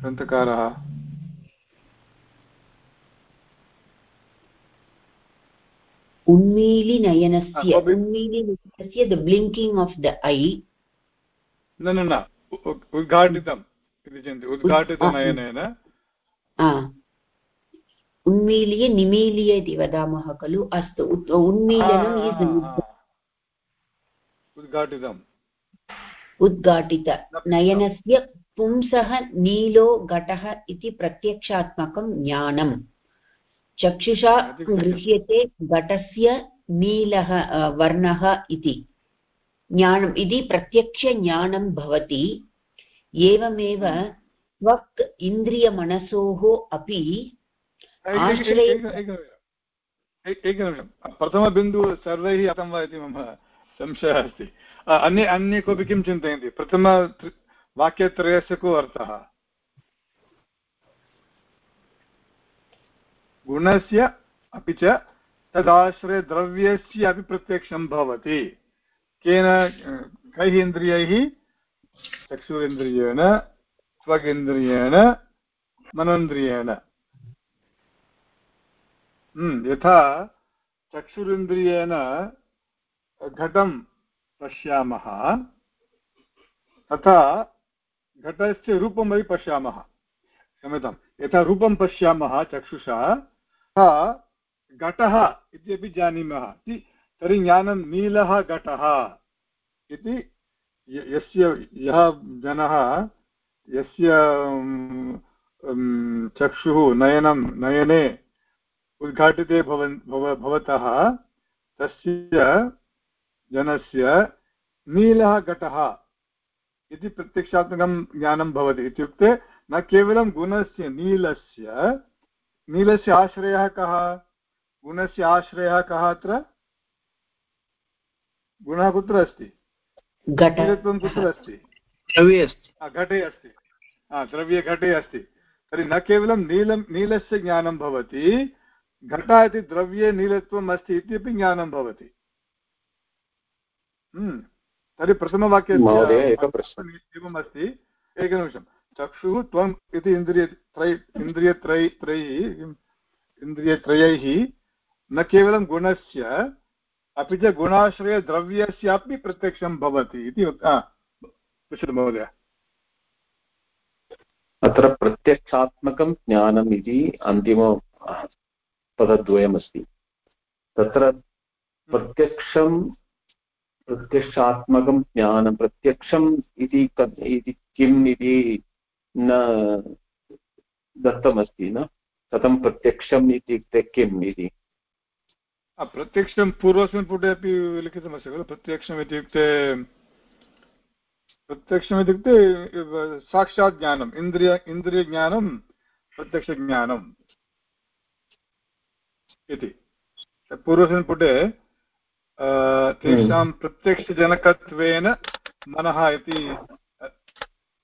ग्रन्थकारः? उन्मीलिनयनस्य उन्मीलिनयनस्य the blinking of the eye न न न उद्घाटितम् इति चिन्त्य उद्घाटितनयनेन उन्मील्य निमील्य इति वदामः खलु अस्तु उन्मीलनम् उद्घाटितम् उद्घाटित नयनस्य पुंसः नीलो घटः इति प्रत्यक्षात्मकं ज्ञानम् चक्षुषा गृह्यते घटस्य नीलः वर्णः इति। ज्ञानम् इति प्रत्यक्षज्ञानं भवति। एवमेव त्वक् इन्द्रियमनसोः अपि एकनिमिषं प्रथमबिन्दुः सर्वैः अतं वा इति मम संशयः अस्ति। अन्ये अन्ये कोऽपि किं चिन्तयन्ति? प्रथम वाक्यत्रयस्य को अर्थः? गुणस्य अपि च तदाश्रयद्रव्यस्य अपि प्रत्यक्षं भवति। केन कैः इन्द्रियैः चक्षुरिन्द्रियेण स्वगिन्द्रियेण मनोन्द्रियेण। हम्म, यथा चक्षुरिन्द्रियेण घटं पश्यामः तथा घटस्य रूपमपि पश्यामः। क्षम्यतां यथा रूपं पश्यामः चक्षुषा घटः इत्यपि जानीमः तर्हि ज्ञानं नीलः घटः इति यस्य, यः जनः, यस्य चक्षुः नयनं, नयने उद्घाटिते भवन् भवतः, तस्य जनस्य नीलः घटः इति प्रत्यक्षात्मकं ज्ञानं भवति इत्युक्ते न केवलं गुणस्य, नीलस्य नीलस्य आश्रयः कः? गुणस्य आश्रयः कः अत्र? गुणः कुत्र अस्ति? नीलत्वं कुत्र अस्ति? घटे अस्ति। द्रव्ये घटे अस्ति। तर्हि न केवलं नीलं नीलस्य ज्ञानं भवति घट इति द्रव्ये नीलत्वम् अस्ति इत्यपि ज्ञानं भवति। हम्म। तर्हि प्रथमवाक्यस्य एवम् अस्ति। एकनिमिषं चक्षुः त्वम् इति इन्द्रियत्रै इन्द्रियत्रै त्रैः इन्द्रियत्रयैः न केवलं गुणस्य, अपि च गुणाश्रयद्रव्यस्यापि प्रत्यक्षं भवति इति पश्यतु महोदय। अत्र प्रत्यक्षात्मकं ज्ञानम् इति अन्तिम पदद्वयमस्ति। तत्र प्रत्यक्षं, प्रत्यक्षात्मकं ज्ञानं, प्रत्यक्षम् इति किम् इति न दत्तमस्ति न? कथं प्रत्यक्षम् इत्युक्ते किम् इति? प्रत्यक्षं पूर्वस्मिन् पुटे अपि लिखितमस्ति खलु? प्रत्यक्षम् इत्युक्ते प्रत्यक्षम् इत्युक्ते साक्षात् ज्ञानम् इन्द्रिय इन्द्रियज्ञानं प्रत्यक्षज्ञानम् इति। पूर्वस्मिन् पुटे तेषां हम्म। प्रत्यक्षजनकत्वेन मनः इति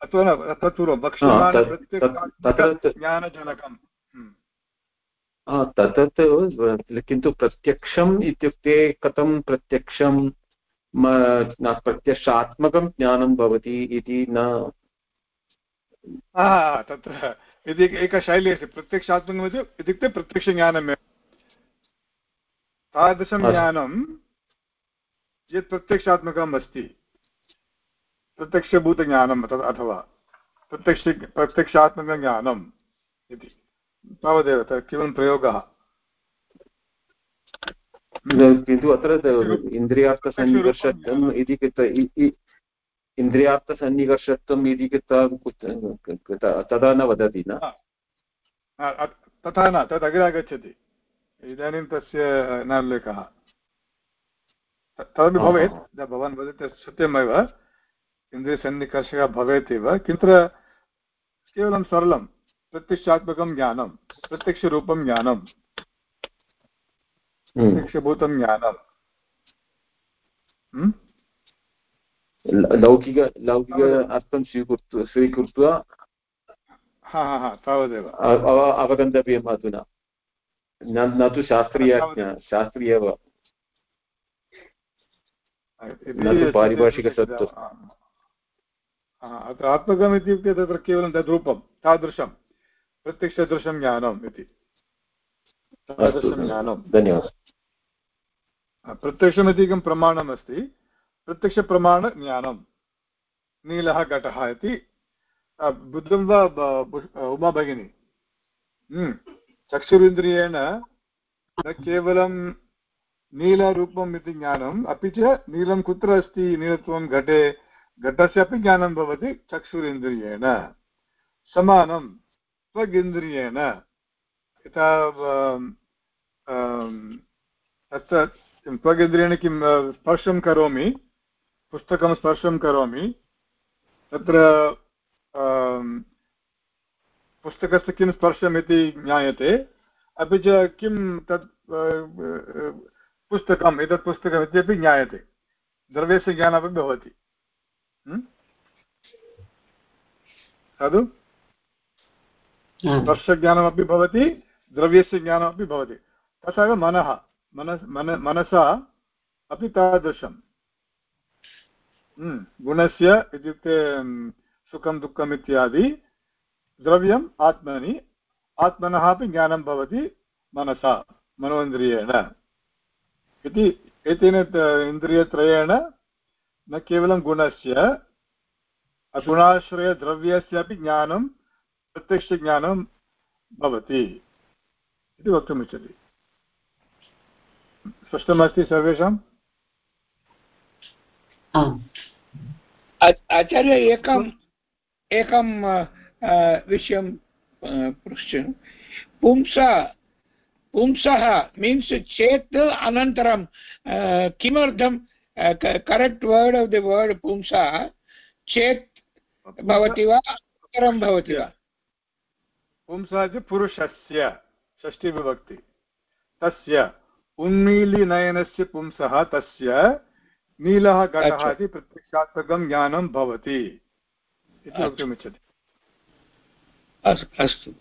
अथवा न तत्पूर्वं वक्ष्यमाणप्रत्यक्षज्ञानजनकम् हम्म। तत् किन्तु प्रत्यक्षम् इत्युक्ते कथं प्रत्यक्षं प्रत्यक्षात्मकं ज्ञानं भवति इति न। तत्र यदि एका शैली अस्ति प्रत्यक्षात्मकम् इत्युक्ते प्रत्यक्षज्ञानमेव। तादृशं ज्ञानं यत् प्रत्यक्षात्मकम् अस्ति। प्रत्यक्षभूतज्ञानम् अथवा प्रत्यक्ष प्रत्यक्षात्मकज्ञानम् इति। तावदेव तत् केवलं प्रयोगः? किन्तु अत्र इन्द्रियार्थसन्निकर्षत्वम् इति इन्द्रियार्थसन्निकर्षत्वम् इति कृत्वा तथा न वदति न? तथा न तद् अग्रे आगच्छति। इदानीं तस्य न तदपि भवेत्। भवान् वदति सत्यमेव। इन्द्रियसन्निकर्षः भवेत् एव किन्तु केवलं सरलं प्रत्यक्षात्मकं ज्ञानं प्रत्यक्षरूपं ज्ञानं हम्म। प्रत्यक्षभूतं ज्ञानं। हम्म? लौकिक लौकिक अर्थं स्वीकृत्य स्वीकृत्य हा हा हा तावदेव। अवगन्तव्यम् अधुना। न तु शास्त्रीय शास्त्रीय न तु पारिभाषिकसत्त्वम् आत्मकम् इत्युक्ते तत्र केवलं तद्रूपं तादृशं प्रत्यक्षदृशं ज्ञानम् इति तादृशं ज्ञानं धन्यवादः प्रत्यक्षमिति एकं प्रमाणमस्ति प्रत्यक्षप्रमाणज्ञानं नीलः घटः इति बुद्धं वा उमा भगिनी हम्म। चक्षुरिन्द्रियेण न केवलं नीलरूपम् इति ज्ञानम् अपि च नीलं कुत्र अस्ति नीलत्वं घटे घटस्य अपि ज्ञानं भवति, चक्षुरिन्द्रियेण। समानं, त्वगिन्द्रियेण। यथा तत्र त्वगिन्द्रियेण किं स्पर्शं करोमि, पुस्तकं स्पर्शं करोमि, तत्र पुस्तकस्य किं स्पर्शम् इति ज्ञायते, अपि च किं तत् पुस्तकम्, एतत् पुस्तकम् इत्यपि ज्ञायते। द्रव्यस्य ज्ञानमपि भवति। साधु स्पर्शज्ञानमपि भवति द्रव्यस्य ज्ञानमपि भवति। तथा एव मनः मन मनसा अपि तादृशम् हम्म, गुणस्य इत्युक्ते हम्म, सुखं दुःखम् इत्यादि। द्रव्यम् आत्मनि। आत्मनः अपि ज्ञानं भवति मनसा मनोन्द्रियेण इति एतेन इन्द्रियत्रयेण न केवलं गुणस्य गुणाश्रयद्रव्यस्यापि ज्ञानं प्रत्यक्षज्ञानं भवति इति वक्तुमिच्छति स्पष्टमस्ति सर्वेषाम् आचार्य एकम् एकं विषयं पृच्छन् पुंसा पुंसः मीन्स् चेत् अनन्तरं किमर्थं correct word of the word पुंसा चेत् भवति वा अनन्तरं भवति वा पुंसा इति पुरुषस्य षष्टिविभक्ति तस्य उन्मीलिनयनस्य पुंसः तस्य नीलः घटः इति प्रत्यक्षात्मकं ज्ञानं भवति इति वक्तुमिच्छति अस्तु?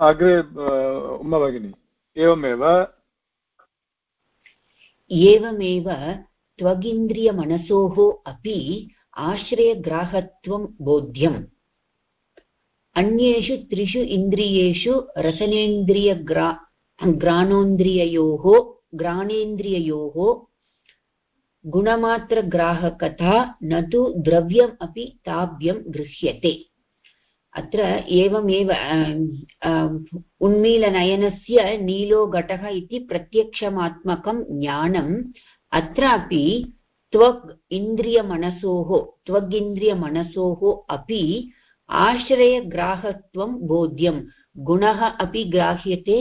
अग्रे उमा भगिनी एवमेव एवमेव त्वगिन्द्रियमनसोः अपि आश्रयग्राहत्वं बोध्यम्। अन्येषु त्रिषु इन्द्रियेषु रसनेन्द्रियग्रा, ग्राणोन्द्रिययोः, ग्राणेन्द्रिययोः गुणमात्रग्राहकता न तु द्रव्यम् अपि ताभ्यं गृह्यते। अत्र एवमेव उन्मीलनयनस्य नीलो घटः इति प्रत्यक्षमात्मकं ज्ञानम् अत्रापि त्वग् इन्द्रियमनसोः त्वगिन्द्रियमनसोः अपि आश्रयग्राहत्वं बोध्यं गुणः अपि ग्राह्यते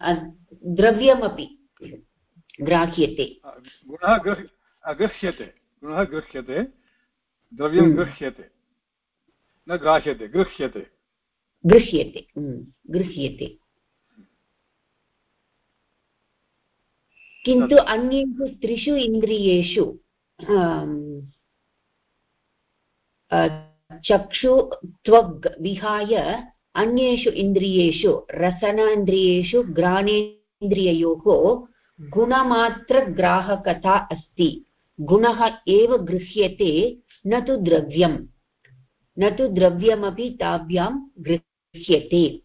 द्रव्यमपि ग्राह्यते। गुणः गृह्यते गुणः गृह्यते द्रव्यं हम्म। गृह्यते न ग्राह्यते गृह्यते। गृह्यते हम्म, गृह्यते। किन्तु अन्येषु त्रिषु इन्द्रियेषु चक्षु त्वग् विहाय अन्येषु इन्द्रियेषु रसनेन्द्रियेषु घ्राणेन्द्रिययोः गुणमात्रग्राहकता अस्ति। गुणः एव गृह्यते न तु द्रव्यम्। न तु द्रव्यमपि ताभ्यां गृह्यते।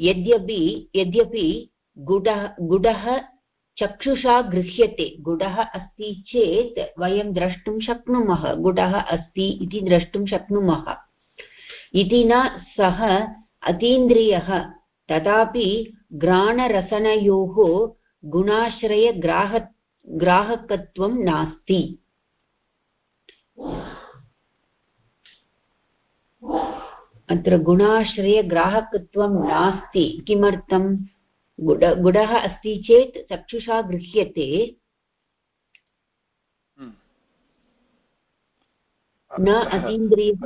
यद्यपि यद्यपि गुडः गुडः चक्षुषा गृह्यते, गुडः अस्ति चेत् वयं द्रष्टुं शक्नुमः, गुडः अस्ति इति द्रष्टुं शक्नुमः। इति न सः अतीन्द्रियः तदापि घ्राणरसनयोः गुणाश्रयग्राह, ग्राहकत्वं नास्ति। अत्र गुणाश्रयग्राहकत्वं नास्ति। किमर्थं? गुड गुडः अस्ति चेत् चक्षुषा गृह्यते। हम्म। न अतीन्द्रियः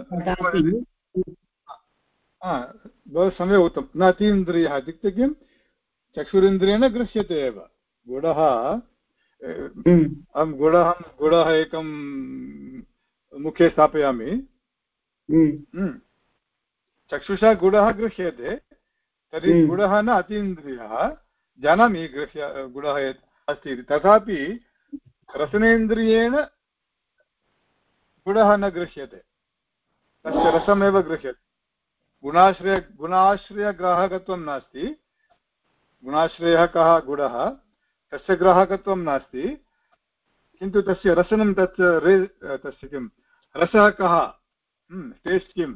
बहु सम्यक् उक्तं। न अतीन्द्रियः इत्युक्ते किं? चक्षुरिन्द्रियेण गृह्यते एव। गुडः हम्म, अहं गुडः गुडः एकं मुखे स्थापयामि। चक्षुषा गुडः गृह्यते तर्हि। गुडः न अतीन्द्रियः जानामि गृह्य गुडः यत् अस्ति इति तथापि रसनेन्द्रियेण गुडः न गृह्यते तस्य रसमेव गृह्यते गुणाश्रय गुणाश्रयग्राहकत्वं नास्ति गुणाश्रयः कः गुडः तस्य ग्राहकत्वं नास्ति किन्तु तस्य रसनं तस्य रे तस्य किं रसः कः टेस्ट् किम्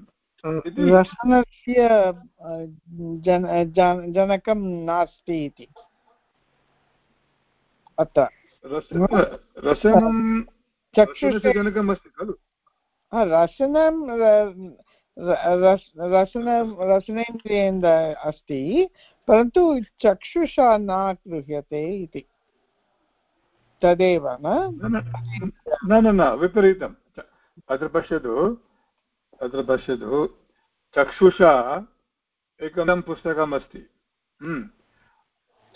इति- रसनस्य अ, जन जन- जनकं नास्ति इति अत्र रस रसनं चक्षुषे रसनस्य जनकम् अस्ति खलु हा, रसनं र- र- रस- रसनं रसनेन्द्रियेन्द्र अस्ति परन्तु चक्षुषा न गृह्यते इति तदेव न न न न न न विपरीतं च- अत्र पश्यतु अत्र पश्यतु चक्षुषा एकं पुस्तकम् अस्ति हम्म।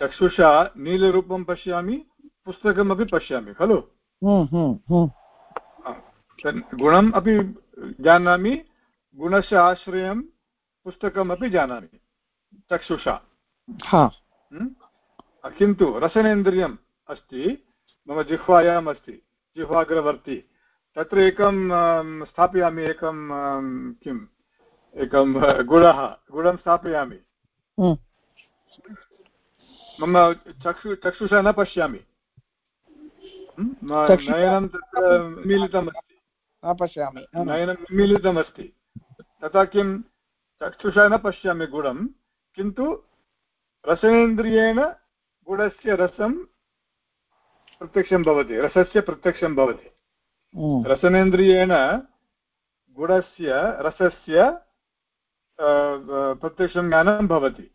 चक्षुषा नीलरूपं पश्यामि पुस्तकमपि पश्यामि खलु? हम्म, हम्म, हम्म। गुणम् अपि जानामि गुणस्य आश्रयं पुस्तकमपि जानामि। चक्षुषा? किन्तु रसनेन्द्रियम् अस्ति मम जिह्वायाम् अस्ति जिह्वाग्रवर्ति। तत्र एकं अं, स्थापयामि एकं अं, किम् एकं गुडः गुडं स्थापयामि। हम्म, मम चक्षु चक्षुषा न पश्यामि। हम्म? नयनं तत्र मिलितमस्ति। न पश्यामि। नयनं मिलितमस्ति। तथा किं चक्षुषा न पश्यामि गुडं किन्तु रसनेन्द्रियेण गुडस्य रसं प्रत्यक्षं भवति रसस्य प्रत्यक्षं भवति। रसनेन्द्रियेण गुडस्य रसस्य प्रत्यक्षं ज्ञानं भवति।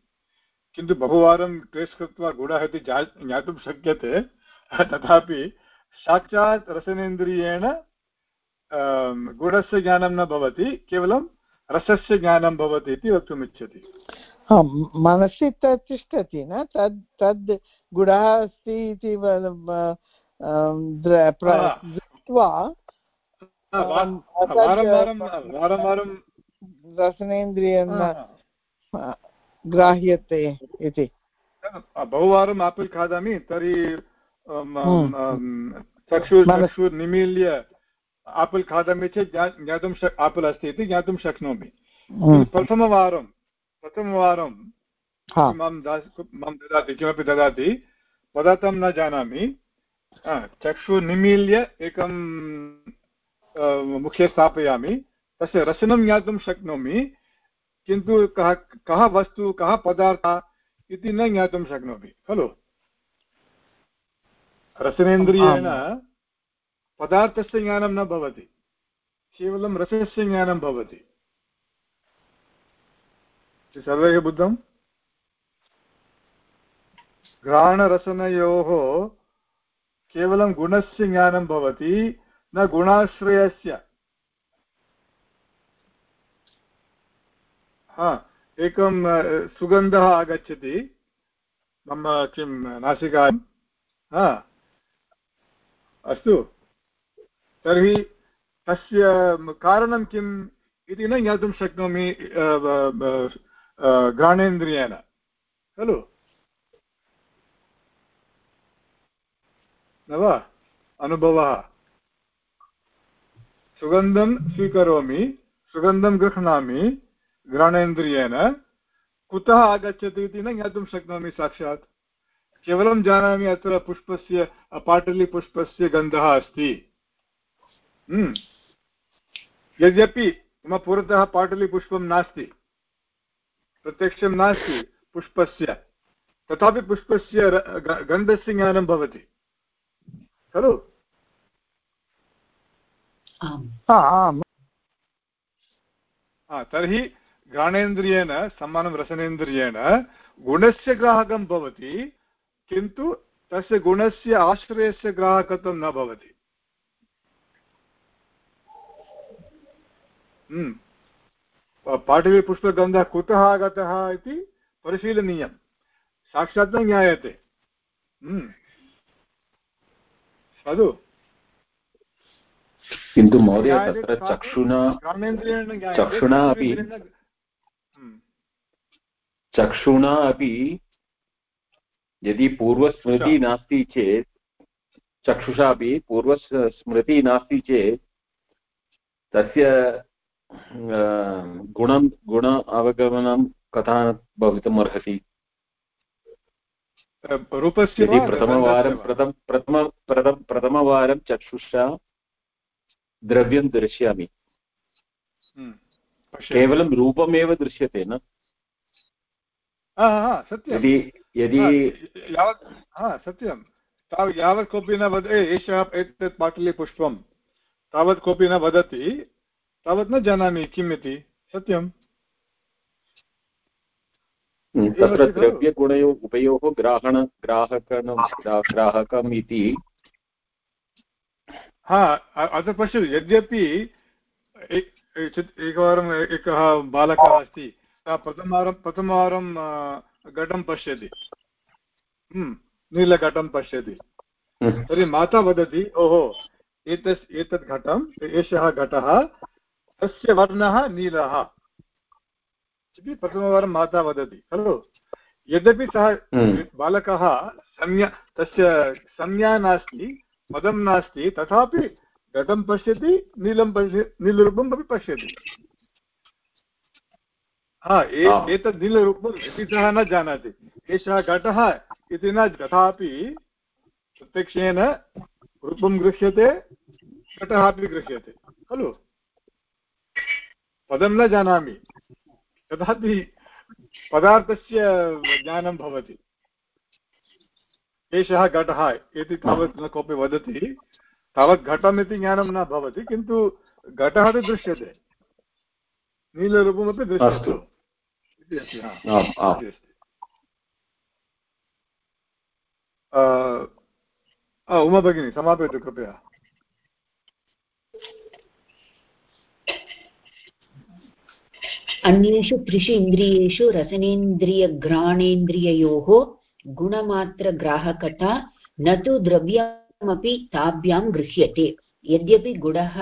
किन्तु बहुवारं टेस्ट् कृत्वा गुडः इति ज्ञातुं शक्यते तथापि साक्षात् रसनेन्द्रियेण गुडस्य ज्ञानं न भवति केवलं रसस्य ज्ञानं भवति इति वक्तुम् इच्छति मनसि तत् तिष्ठति न? तद् तद् गुडः अस्ति इति। दृष्ट्वा वा- वारं वारं तद् वारं वारं रसनेन्द्रियेण हा, अ, ग्राह्यते इति। बहुवारम् आपिल् खादामि तर्हि हम्म। चक्षुर्निमील्य आपिल् खादामि चेत् ज्ञातुं शक् आपिल् अस्ति इति ज्ञातुं शक्नोमि। हम्म, प्रथमवारं प्रथमवारं माँ माँ ददाति किमपि ददाति पदार्थं न जानामि। चक्षु निमील्य एकं मुखे स्थापयामि। तस्य रसनं ज्ञातुं शक्नोमि किन्तु कः कः वस्तु कः पदार्थः इति न ज्ञातुं शक्नोमि खलु? रसनेन्द्रियेण पदार्थस्य ज्ञानं न भवति केवलं रसस्य ज्ञानं भवति। सर्वैः बुद्धम् घ्राणरसनयोः केवलं गुणस्य ज्ञानं भवति, न गुणाश्रयस्य। हा, एकं सुगन्धः आगच्छति। मम किं, नासिका। हा, अस्तु। तर्हि तस्य कारणं किम् इति न ज्ञातुं शक्नोमि घ्राणेन्द्रियेण। खलु? न वा? अनुभवः। सुगन्धं स्वीकरोमि, सुगन्धं गृह्णामि, घ्राणेन्द्रियेण। कुतः आगच्छति इति न ज्ञातुं शक्नोमि साक्षात्। केवलं जानामि अत्र पुष्पस्य पाटलीपुष्पस्य गन्धः अस्ति। हम्म। यद्यपि मम पुरतः पाटलीपुष्पं नास्ति। प्रत्यक्षं नास्ति पुष्पस्य। तथापि पुष्पस्य गन्धस्य ज्ञानं भवति। खलु तर्हि घ्राणेन्द्रियेण समानं रसनेन्द्रियेण गुणस्य ग्राहकं भवति किन्तु तस्य गुणस्य आश्रयस्य ग्राहकत्वं न भवति। हम्म। पाटलीपुष्पगन्धः कुतः आगतः इति परिशीलनीयं। साक्षात् न ज्ञायते। साधु हम्म। किन्तु महोदय तत्र चक्षुणा चक्षुणा अपि। चक्षुणा अपि यदि पूर्वस्मृतिः नास्ति चेत् चक्षुषा अपि पूर्वस्मृतिः नास्ति चेत् तस्य गुणं गुण अवगमनं कथा भवितुम् अर्हति रूपस्य यदि प्रथमवारं प्रथम प्रथम प्रथम प्रथमवारं चक्षुषा द्रव्यं दृश्यामि हम्म, केवलं रूपमेव दृश्यते न? यदि यदि यावत् सत्यं तावत् यावत् कोऽपि न वद एषः एतत् पाटलीपुष्पं। तावत् कोऽपि न वदति। तावत् न जानामि किम् इति। सत्यम्। हम्म, तत्र द्रव्यगुणयोः उभयोः ग्राहण ग्राहकं ग्राहकम् इति। हा अत्र पश्यतु यद्यपि एकवारम् एकः बालकः अस्ति सः प्रथमवारं प्रथमवारं घटं पश्यति। नीलघटं पश्यति। तर्हि माता वदति ओहो एतस् एतत् घटम् एषः घटः तस्य वर्णः नीलः। इति प्रथमवारं माता वदति खलु? यद्यपि सः हम्म। बालकः संज्ञा तस्य संज्ञा नास्ति पदं नास्ति तथापि घटं पश्यति नीलं पश्य नीलरूपम् अपि पश्यति। हा एतत् नीलरूपम् इति सः न जानाति। एषः घटः इति न तथापि प्रत्यक्षेन रूपं गृह्यते घटः अपि गृह्यते खलु? पदं न जानामि। तथापि पदार्थस्य ज्ञानं भवति। एषः घटः इति तावत् न कोऽपि वदति। तावत् घटम् इति ज्ञानं न भवति किन्तु घटः तु दृश्यते। नीलरूपमपि दृश्यते। उमा भगिनी समापयतु कृपया। अन्येषु त्रिषु इन्द्रियेषु रसनेन्द्रियघ्राणेन्द्रिययोः गुणमात्रग्राहकता न तु द्रव्यमपि ताभ्यां गृह्यते। यद्यपि गुणः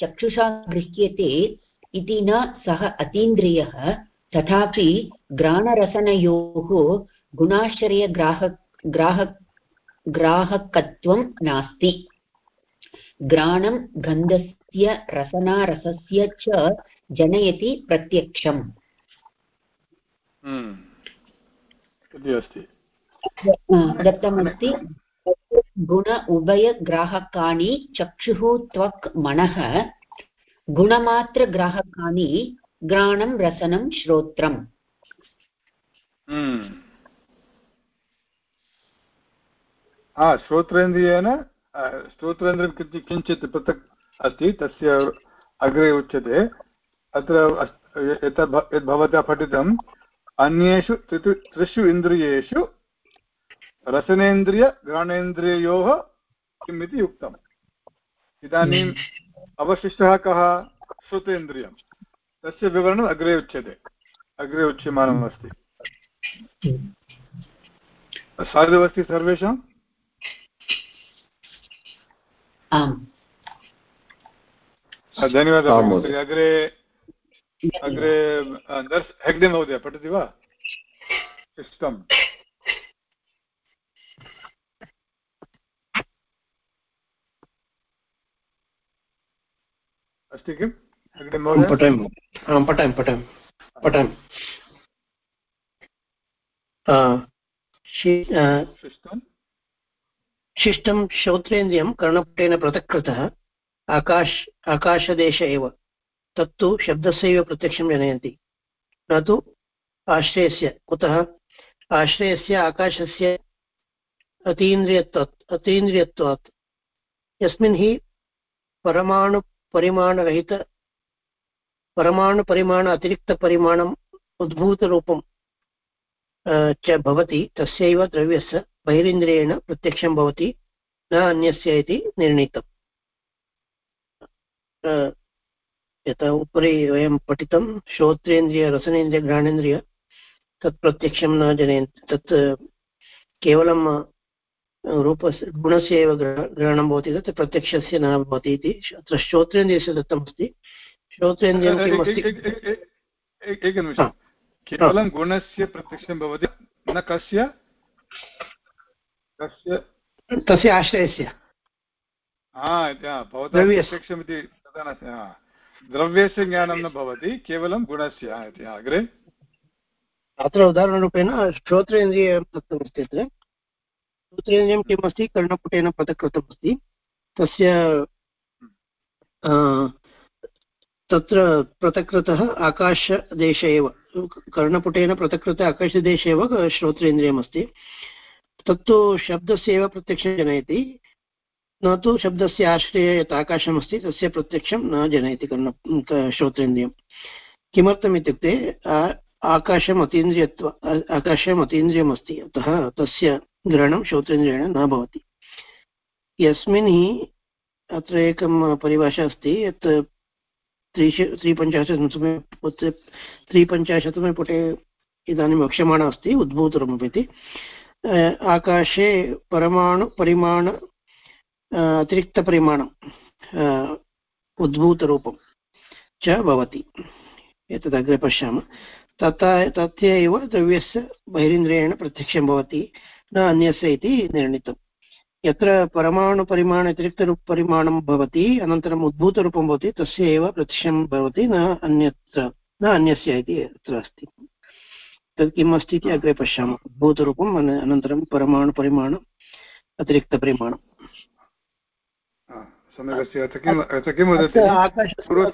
चक्षुषा गृह्यते इति न सः अतीन्द्रियः, तथापि घ्राणरसनयोः गुणाश्रयग्राह नास्ति। घ्राणं गन्धस्य, रसनारसस्य च जनयति प्रत्यक्षम्। हम्म। दत्तमस्ति। गुण उभयग्राहकाणि चक्षुः त्वक् मनः। गुणमात्रग्राहकाणि घ्राणं रसनं श्रोत्रम्। हम्म। श्रोत्रेन्द्रियेण श्रोत्रेन्द्रियं किञ्चित् पृथक् अस्ति तस्य अग्रे उच्यते। अत्र यत् भवता पठितम् अन्येषु त्रिषु इन्द्रियेषु रसनेन्द्रियघ्राणेन्द्रिययोः किम् इति उक्तम् इदानीम् अवशिष्टः कः? श्रुतेन्द्रियं तस्य विवरणम् अग्रे उच्यते। अग्रे उच्यमानम् अस्ति। साधुः सर्वेषाम् धन्यवादः अग्रे अग्रे नर्स् हेग्डे महोदय पठति वा? इष्टम्। अस्ति किम्? हेग्डे महोदय पठामि पठामि पठामि पठामि। शिष्टं श्रोत्रेन्द्रियं कर्णपुटेन पृथक् कृतः आकाश आकाशदेश एव। तत्तु शब्दस्यैव प्रत्यक्षं जनयन्ति। न तु आश्रयस्य, कुतः? आश्रयस्य आकाशस्य अतीन्द्रियत्वात् अतीन्द्रियत्वात्। यस्मिन् हि परमाणुपरिमाणरहित परमाणुपरिमाण अतिरिक्तपरिमाणम् उद्भूतरूपं च भवति, तस्यैव द्रव्यस्य बहिरिन्द्रियेण प्रत्यक्षं भवति, न अन्यस्य इति निर्णीतम्। यथा उपरि वयं पठितं श्रोत्रेन्द्रिय रसनेन्द्रिय घ्राणेन्द्रिय। तत् प्रत्यक्षं न जनयन्ति तत् केवलं रूपस्य गुणस्य एव ग्रहणं भवति तत् प्रत्यक्षस्य न भवति इति अत्र श्रोत्रेन्द्रियस्य दत्तमस्ति श्रोत्रेन्द्रियं किमस्ति? एकनिमिषं केवलं गुणस्य प्रत्यक्षं भवति न कस्य? कस्य? तस्य आश्रयस्य। प्रत्यक्षमिति तथा न द्रव्यस्य ज्ञानं न भवति, केवलं गुणस्य इति, अग्रे? अत्र उदाहरणरूपेण श्रोत्रेन्द्रियं दत्तमस्ति अत्र। श्रोत्रेन्द्रियं किम् अस्ति कर्णपुटेन पृथक् कृतमस्ति तस्य तत्र पृथक् कृतः आकाशदेश एव। कर्णपुटेन पृथक् कृत आकाशदेश एव श्रोत्रेन्द्रियमस्ति। तत्तु शब्दस्य एव प्रत्यक्षं जनयति। न तु शब्दस्य आश्रये यत् आकाशमस्ति, तस्य प्रत्यक्षं न जनयति कर्ण श्रोत्रेन्द्रियं किमर्थम् इत्युक्ते आकाशम् अतीन्द्रियत्व आकाशम् अतीन्द्रियमस्ति अतः तस्य ग्रहणं श्रोतेन्द्रियेण न भवति। यस्मिन् हि अत्र एकं परिभाषा अस्ति, यत् त्रिश, त्रिपञ्चाशत्तमे त्रिपञ्चाशत्तमे पुटे इदानीं वक्ष्यमाणा अस्ति, उद्भूतरमपि इति। आकाशे परमाणुपरिमाण अतिरिक्तपरिमाणम् उद्भूतरूपं च भवति। एतदग्रे पश्यामः। तथा, तथ्य एव द्रव्यस्य बहिरिन्द्रियेण प्रत्यक्षं भवति, न अन्यस्य इति निर्णीतम्। यत्र परमाणुपरिमाण अतिरिक्तपरिमाणं भवति, अनन्तरम् उद्भूतरूपं भवति, तस्य एव प्रत्यक्षं भवति, न अन्यत्र, न अन्यस्य इति अत्र अस्ति। तत् किम् अस्ति इति अग्रे पश्यामः। उद्भूतरूपम् अनन्तरं परमाणुपरिमाण अतिरिक्तपरिमाणम्।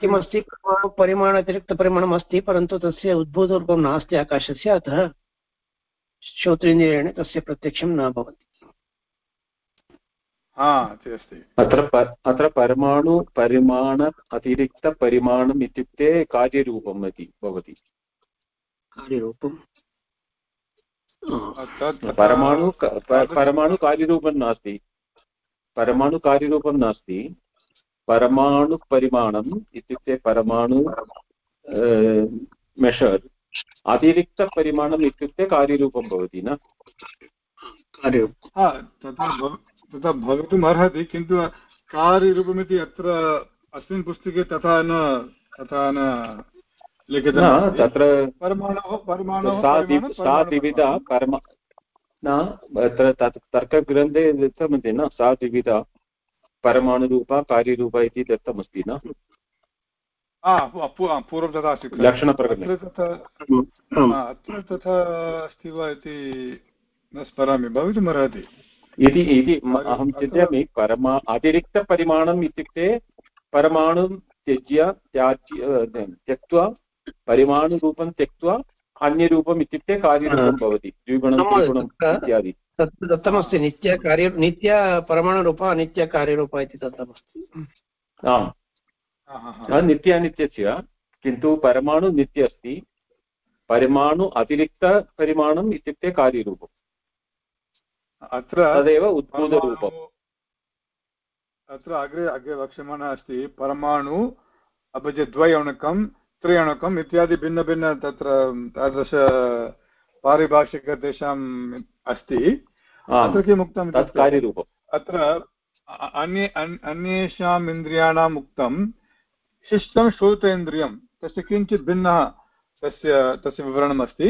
किमस्ति? परिमाण अतिरिक्तपरिमाणम् अस्ति परन्तु तस्य उद्भूतरूपं नास्ति आकाशस्य अतः श्रोत्रेन्द्रियेण तस्य प्रत्यक्षं न भवति। अत्र अत्र परमाणु परिमाण अतिरिक्तपरिमाणम् इत्युक्ते कार्यरूपम् इति भवति। कार्यरूपं परमाणु परमाणु कार्यरूपं नास्ति। परमाणुकार्यरूपं नास्ति। परमाणुपरिमाणम् इत्युक्ते परमाणु मेषर् अतिरिक्तपरिमाणम् इत्युक्ते कार्यरूपं भवति न? तथा भवितुम् अर्हति किन्तु कार्यरूपमिति अत्र अस्मिन् पुस्तके तथा न तथा न लिखितं तत्र परमाणोः परमाणोः सा द्विविधा परम न तर्कग्रन्थे दत्तमस्ति न? सा द्विविधा परमाणुरूपा कार्यरूपा इति दत्तमस्ति न? पूर्वं तथा अस्ति लक्षणप्रकरणे। अत्र तथा अस्ति वा इति न स्मरामि। भवितुमर्हति इति इति अहं चिन्तयामि परमा अतिरिक्तपरिमाणम् इत्युक्ते परमाणुं त्यज्य त्याज्य त्यक्त्वा परिमाणुरूपं त्यक्त्वा अन्यरूपम् इत्युक्ते कार्यरूपं भवति द्विगुणं इत्यादि। तत् दत्तमस्ति नित्यकार्य नित्यपरमाणुरूप अनित्यकार्यरूप इति दत्तमस्ति आम्। नित्यानित्यस्य किन्तु परमाणु नित्य अस्ति परिमाणु अतिरिक्तपरिमाणम् इत्युक्ते कार्यरूपम्। अत्र तदेव उद्भूतरूपम् अत्र अग्रे अग्रे वक्ष्यमाणः अस्ति परमाणु अपि च द्वयणुकं त्रियणुकम् इत्यादि भिन्नभिन्न तत्र तादृश पारिभाषिक तेषाम् अस्ति अत्र किम् उक्तं अत्र अन्ये अन्येषाम् इन्द्रियाणाम् उक्तं शिष्टं श्रोतेन्द्रियं तस्य किञ्चित् भिन्नः तस्य तस्य विवरणमस्ति।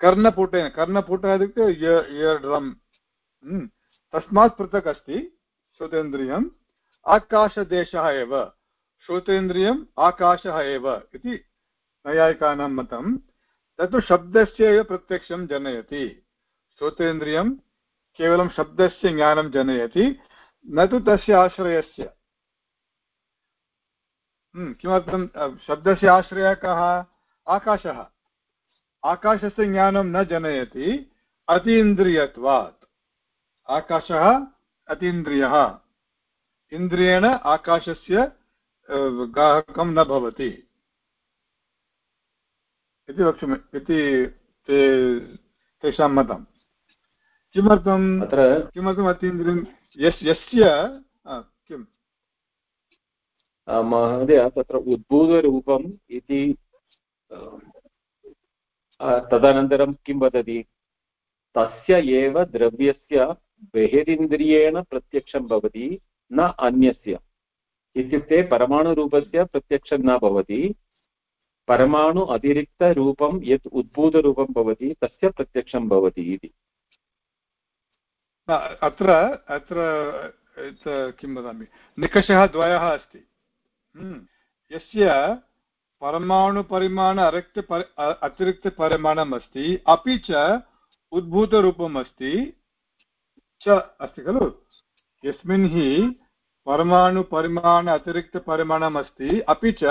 कर्णपुटेन कर्णपुटः इत्युक्ते इयर् ड्रम् हम्म। तस्मात् पृथक् अस्ति श्रोतेन्द्रियम्। आकाशदेशः एव। श्रोतेन्द्रियम् आकाशः एव इति नैयायिकानां मतं। तत्तु शब्दस्य एव प्रत्यक्षं जनयति। श्रोतेन्द्रियं केवलं शब्दस्य ज्ञानं जनयति न तु तस्य आश्रयस्य। हम्म, किमर्थं शब्दस्य आश्रयः कः? आकाशः। आकाशस्य ज्ञानं न जनयति अतीन्द्रियत्वात्। आकाशः अतीन्द्रियः। इन्द्रियेण आकाशस्य ग्राहकं न भवति। इति वक्तुम् इति ते तेषां मतं। किमर्थम् अत्र किमर्थम् अतीन्द्रियं यस् यस्य किम्? महोदय तत्र उद्भूतरूपम् इति तदनन्तरं किं वदति? तस्य एव द्रव्यस्य बहिरिन्द्रियेण प्रत्यक्षं भवति न अन्यस्य। इत्युक्ते परमाणुरूपस्य प्रत्यक्षं न भवति। परमाणु अतिरिक्तरूपं यत् उद्भूतरूपं भवति, तस्य प्रत्यक्षं भवति इति। अत्र अत्र किं वदामि? निकषः द्वयः अस्ति। हम्म। यस्य परमाणुपरिमाण अरिक्त अतिरिक्तपरिमाणम् अस्ति, अपि च उद्भूतरूपम् अस्ति। च अस्ति खलु? यस्मिन् हि परमाणुपरिमाण अतिरिक्तपरिमाणम् अस्ति अपि च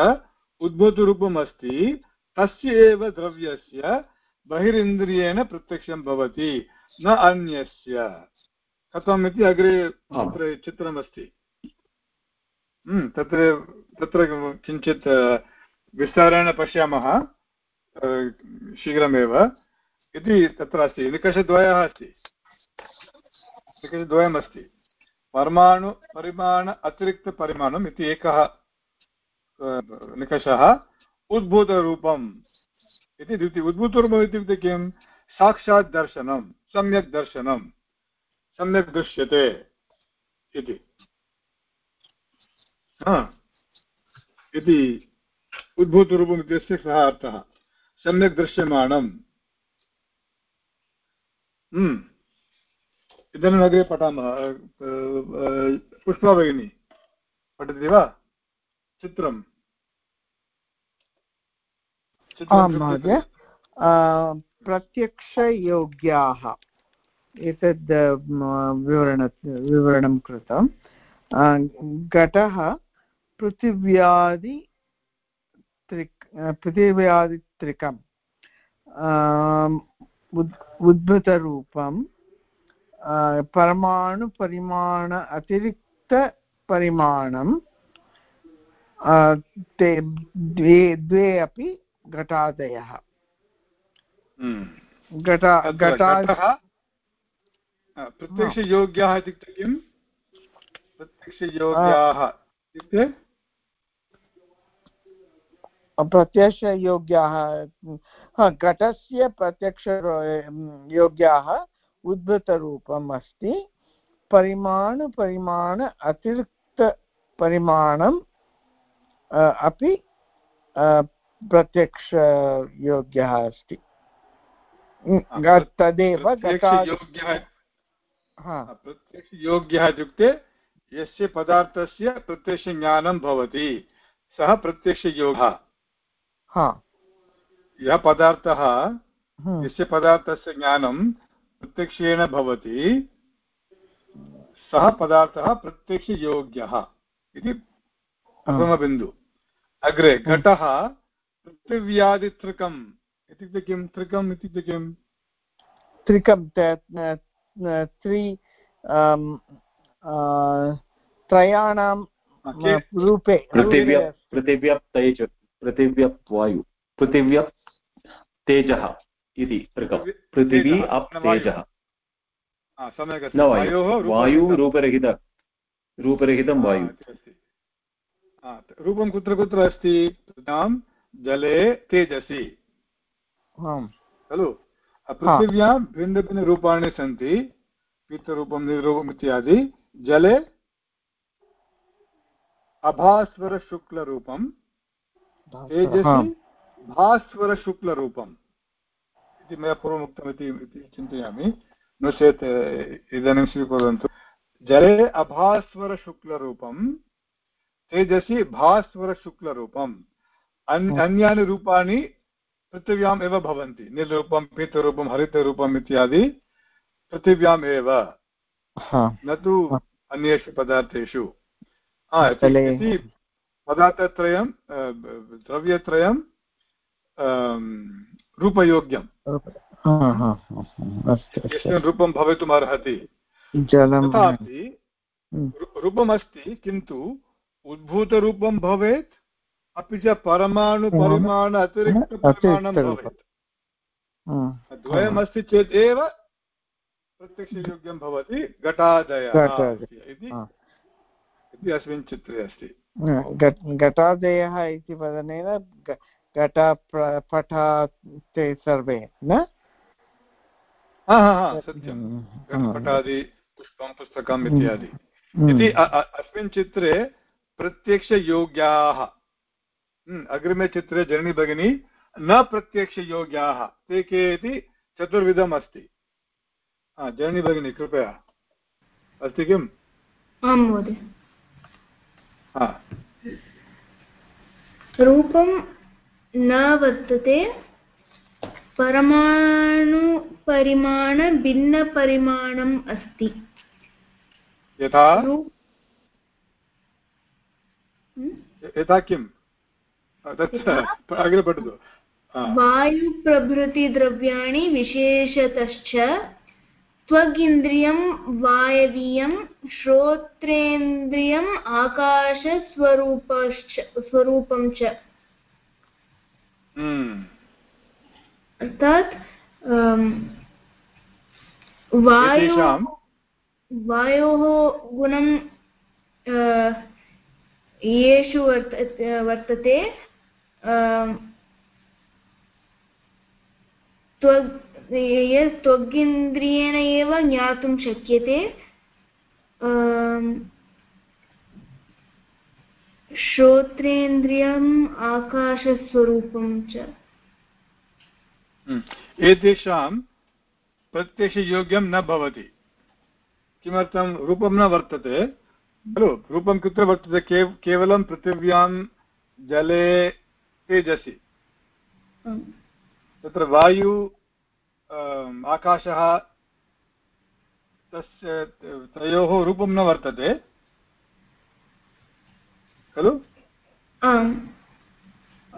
उद्भूतरूपम् अस्ति तस्य एव द्रव्यस्य बहिरिन्द्रियेण प्रत्यक्षं भवति न अन्यस्य। कथम् इति अग्रे तत्र चित्रमस्ति। हम्म, तत्र तत्र किञ्चित् विस्तारेण पश्यामः शीघ्रमेव। इति तत्र अस्ति निकषद्वयः अस्ति। निकषद्वयमस्ति। परमाणु परिमाण अतिरिक्तपरिमाणम् इति एकः निकषः, उद्भूतरूपम् इति द्वितीय। उद्भूतरूपम् इत्युक्ते किं साक्षात् दर्शनं सम्यक् दर्शनं सम्यक् दृश्यते इति। इति उद्भूतरूपम् इत्यस्य सः अर्थः। सम्यक् दृश्यमाणम्। हम्म। इदानीम् अग्रे पठामः पुष्पा भगिनी पठति वा? चित्रम् महोदय। प्रत्यक्षयोग्याः। एतद् विवरण विवरणं कृतं। घटः पृथिव्यादि त्रिक् पृथिव्यादित्रिकम्। उद्भूतरूपं परमाणुपरिमाण अतिरिक्तपरिमाणं ते द्वे द्वे अपि घटादयः। घटा घटा प्रत्यक्षयोग्याः इत्युक्ते किम् प्रत्यक्षयोग्याः इत्युक्ते प्रत्यक्षयोग्याः घटस्य प्रत्यक्ष योग्याः उद्भूतरूपम् अस्ति परिमाणपरिमाण अतिरिक्तपरिमाणम् अपि प्रत्यक्षयोग्यः अस्ति। तदेव प्रत्यक्षयोग्यः इत्युक्ते यस्य पदार्थस्य प्रत्यक्षज्ञानं भवति सः प्रत्यक्षयोगः। यः पदार्थः हम्म। यस्य पदार्थस्य ज्ञानं प्रत्यक्षेण भवति सः पदार्थः प्रत्यक्षयोग्यः इति प्रथमबिन्दु। अग्रे हम्म। घटः पृथिव्यादितृकम्। इत्युक्ते किं त्रिकम् इत्युक्ते किम्? त्रिकं त्रि त्रयाणां रूपे पृथिव्यप् तेज पृथिव्यप् वायु पृथिव्यप् तेजः। इति पृथिवी अप् तेजः। न वायु। वायु रूपरहित रूपरहितं वायु। रूपं कुत्र कुत्र अस्ति? जले तेजसि। खलु? पृथिव्यां भिन्नभिन्नरूपाणि सन्ति। पीतरूपं निर्रूपम् इत्यादि। जले अभास्वरशुक्लरूपं। तेजसि भास्वरशुक्लरूपम् इति मया पूर्वमुक्तमिति चिन्तयामि नो चेत् इदानीं स्वीकुर्वन्तु। जले अभास्वरशुक्लरूपं तेजसि भास्वरशुक्लरूपम्। अन्यानि रूपाणि पृथिव्याम् एव भवन्ति। नीलरूपं पीतरूपं हरितरूपम् इत्यादि पृथिव्याम् एव। न तु अन्येषु पदार्थेषु। इति- इति पदार्थत्रयं द्रव्यत्रयं रूपयोग्यं यस्मिन् रूपं भवितुम् अर्हति तथापि हम्म। रूपमस्ति किन्तु उद्भूतरूपं भवेत् अपि च परमाणुपरिमाण अतिरिक्तपरिमाणं भवेत्। द्वयमस्ति चेत् एव प्रत्यक्षयोग्यं भवति घटादयः। इति। अस्मिन् चित्रे अस्ति। घट- घटादयः इति वदनेन घट पठ ते सर्वे न हा हा हा हम्म, घटपटादि पुष्पं पुस्तकम्। इत्यादि। हम्म, इति अस्मिन् चित्रे प्रत्यक्षयोग्याः। हम्म, अग्रिमे चित्रे जननी भगिनी न प्रत्यक्षयोग्याः। ते के इति चतुर्विधम् अस्ति। जननी भगिनी कृपया। अस्ति किम्? आं महोदय। रूपं न वर्तते। परमाणुपरिमाणभिन्नपरिमाणम् अस्ति। यथा? रू- हं? यथा किम्? तत् अग्रे पठतु। वायुप्रभृतिद्रव्याणि विशेषतश्च त्वगिन्द्रियं वायवीयं श्रोत्रेन्द्रियम् आकाशस्वरूपश्च स्वरूपं च। हम्म, अर्थात् अम्, वायु वायोः गुणं येषु वर्त वर्तते त्वग् त्वगिन्द्रियेण एव ज्ञातुं शक्यते श्रोत्रेन्द्रियम् आकाशस्वरूपं च। हम्म। एतेषां प्रत्यक्षयोग्यं न भवति। किमर्थं रूपं न वर्तते? खलु रूपं कुत्र वर्तते? केव केवलं पृथिव्यां जले तेजसि। तत्र वायु आकाशः तस्य तयोः रूपं न वर्तते। खलु? आम्।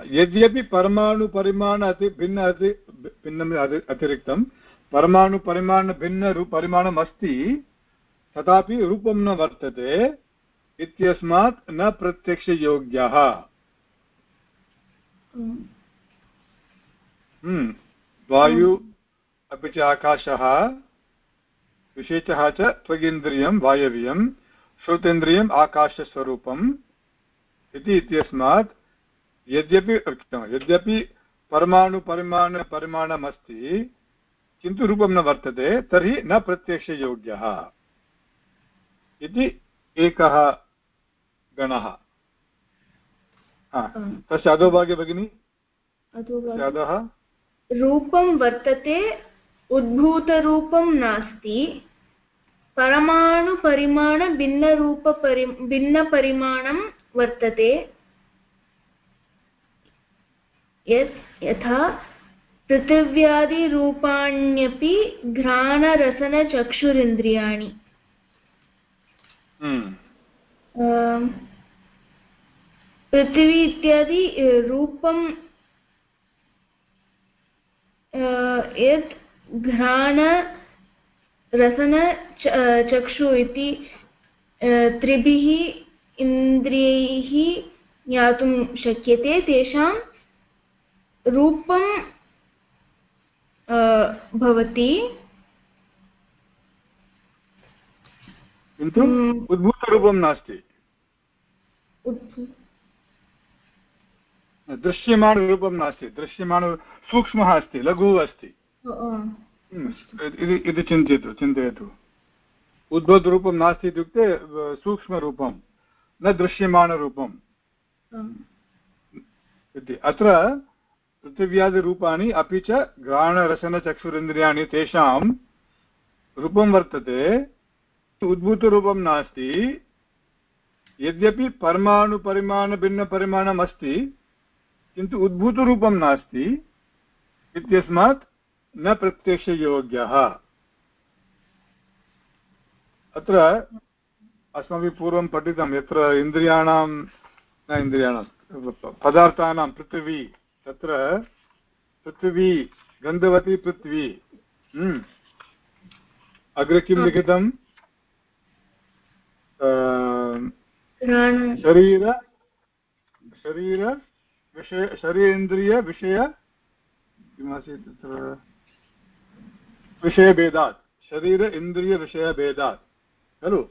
यद्यपि परमाणुपरिमाण अति भिन्न अति भिन्नम् अति- अतिरिक्तं परमाणुपरिमाणभिन्नरू परिमाणम् अस्ति तथापि रूपं न वर्तते इत्यस्मात् न प्रत्यक्षयोग्यः। हम्म। वायु अपि च आकाशः विशेषः च त्वगिन्द्रियं वायवीयं श्रोतेन्द्रियम् आकाशस्वरूपम्। इति इत्यस्मात् यद्यपि यद्यपि परमाणुपरिमाणपरिमाणमस्ति किन्तु रूपं न वर्तते तर्हि न प्रत्यक्षयोग्यः इति एकः गणः। तस्य अधोभागे भगिनि? अधः रूपं वर्तते उद्भूतरूपं नास्ति परमाणुपरिमाणभिन्नरूपपरि भिन्नपरिमाणं वर्तते। यत् यथा पृथिव्यादिरूपाण्यपि घ्राणरसनचक्षुरिन्द्रियाणि। हम्म, अम्, पृथिवी इत्यादि रूपं यत् घ्राण रसन च- अ, चक्षु इति त्रिभिः इन्द्रियैः ज्ञातुं शक्यते तेषां रूपं भवति। किन्तु हम्म। उद्भूतरूपं नास्ति। दृश्यमानरूपं नास्ति। दृश्यमान सूक्ष्मः अस्ति लघुः अस्ति। इति चिन्तयतु चिन्तयतु। उद्भूतरूपं नास्ति इत्युक्ते सूक्ष्मरूपं न दृश्यमानरूपम्। अ, इति। अत्र पृथिव्यादिरूपाणि अपि च घ्राणरसनचक्षुरिन्द्रियाणि तेषां रूपं वर्तते। उद्भूतरूपं नास्ति। यद्यपि परमाणुपरिमाणभिन्नपरिमाणम् अस्ति किन्तु उद्भूतरूपं नास्ति। इत्यस्मात् न प्रत्यक्षयोग्यः। अत्र अस्माभिः पूर्वं पठितं यत्र इन्द्रियाणां न इन्द्रियाणां पदार्थानां पृथिवी तत्र पृथिवी गन्धवती पृथ्वी हम्म। अग्रे किं लिखितं? शरीर शरीर विषय शरीरेन्द्रियविषय किमासीत् तत्र? विषयभेदात् शरीर इन्द्रियविषयभेदात् खलु?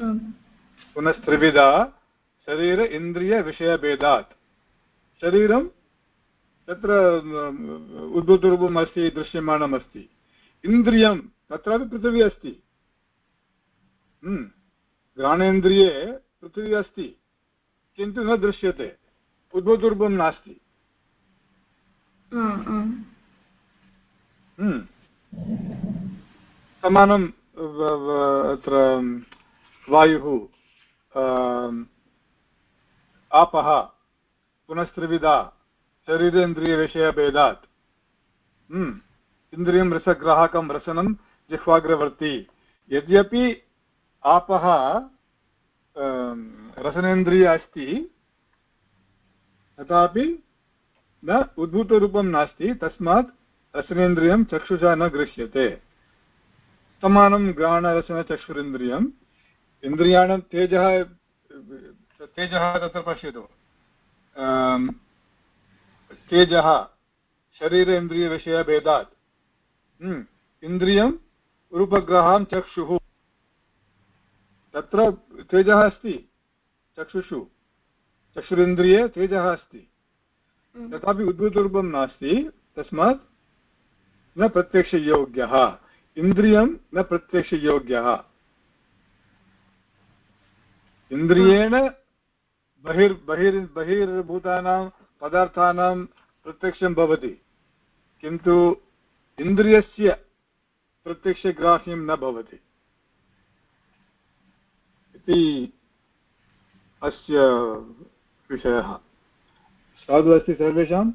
पुनस्त्रिविधा शरीर इन्द्रियविषयभेदात् शरीरं तत्र उद्भूतरूपम् अस्ति दृश्यमानम् अस्ति इन्द्रियं तत्रापि पृथिवी अस्ति। हम्म। घ्राणेन्द्रिये पृथिवी अस्ति। किन्तु न दृश्यते। उद्भूतरूपं नास्ति। हम्म। समानम् अत्र वायुः आपः पुनस्त्रिविधा, शरीरेन्द्रियविषयभेदात्। इन्द्रियं रसग्राहकं रसनं जिह्वाग्रवर्ती। यद्यपि आपः रसनेन्द्रिय अस्ति, तथापि न उद्भूतरूपं नास्ति, तस्मात् रसनेन्द्रियं चक्षुषा न गृह्यते। समानं ग्रहणरसनचक्षुरिन्द्रियम् इन्द्रियाणां तेजः तेजः तत्र पश्यतु। तेजः शरीरेन्द्रियविषयभेदात्। हम्म, इन्द्रियं रूपग्रहां चक्षुः। तत्र तेजः अस्ति चक्षुषु। चक्षुरिन्द्रिये तेजः अस्ति। हम्म। तथापि उद्भूतरूपं नास्ति तस्मात् न प्रत्यक्षयोग्यः। इन्द्रियं न प्रत्यक्षयोग्यः। इन्द्रियेण बहिर् बहिर्, बहिर्भूतानां पदार्थानां प्रत्यक्षं भवति, किन्तु इन्द्रियस्य प्रत्यक्षग्राह्यं न भवति। इति अस्य विषयः। साधु अस्ति सर्वेषाम्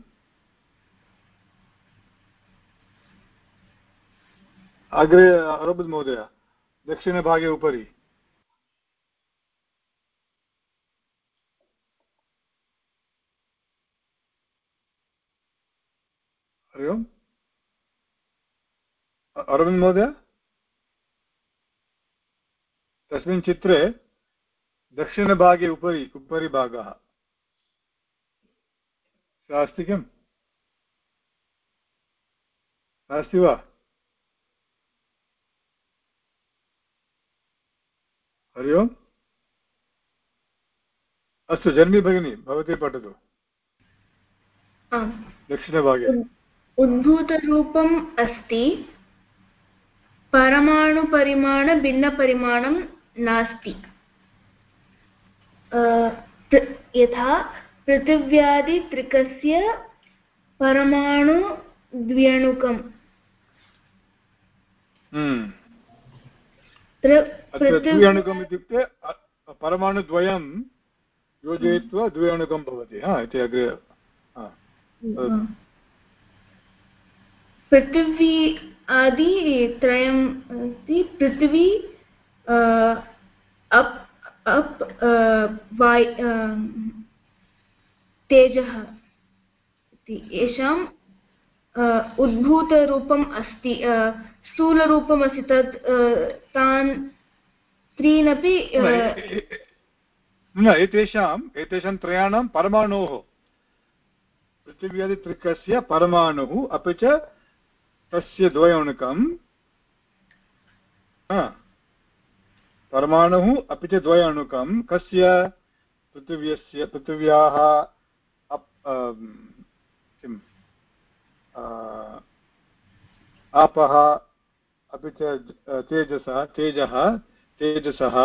अग्रे अरबुद् महोदय, दक्षिणभागे उपरि। हरि ओम् अरविन्द महोदय तस्मिन् चित्रे दक्षिणभागे उपरि उपरि भागः सः अस्ति किम्? अस्ति वा? हरि ओम् अस्तु जन्मी भगिनी भवती पठतु। दक्षिणभागे। उद्भूतरूपम् अस्ति। परमाणुपरिमाणभिन्नपरिमाणं नास्ति। यथा पृथिव्यादित्रिकस्य परमाणुद्व्यणुकम् हम्म। द्व्यणुकम् इत्युक्ते परमाणुद्वयं योजयित्वा द्व्यणुकं भवति। इति अग्रे पृथिवी आदि त्रयम् अस्ति पृथिवी अप् अप् वाय् तेजः इति। येषाम् उद्भूतरूपम् अस्ति स्थूलरूपमस्ति तत् तान् त्रीनपि न एतेषाम् एतेषां त्रयाणां परमाणोः। पृथिव्यादित्रिकस्य परमाणुः, अपि च तस्य द्वयोणुकं परमाणुः अपि च द्वयोणुकं कस्य? पृथिव्यस्य, पृथिव्याः किम्? आपः अपि च तेजसः, तेजः, तेजसः।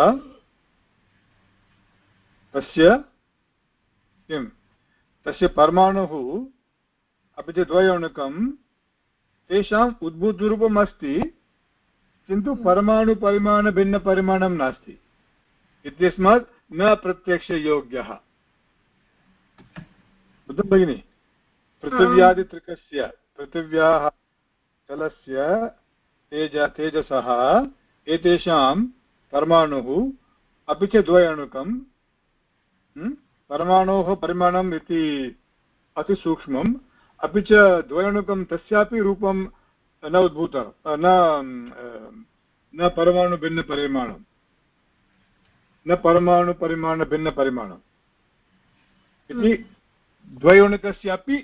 तस्य किं तस्य परमाणुः अपि च द्वयोणुकं तेषाम् उद्भूतरूपम् अस्ति किन्तु हम्म। परमाणुपरिमाणभिन्नपरिमाणं नास्ति। इत्यस्मात् न प्रत्यक्षयोग्यः बुद्धं भगिनि पृथिव्यादित्रिकस्य पृथिव्याः जलस्य तेज तेजसः एतेषां परमाणुः अपि च द्वयणुकं परमाणोः परिमाणम् इति अतिसूक्ष्मम् अपि च द्वयणुकं तस्यापि रूपं न उद्भूत न न परमाणुभिन्नपरिमाणं न परमाणुपरिमाणभिन्नपरिमाणम् इति द्वयोणकस्यापि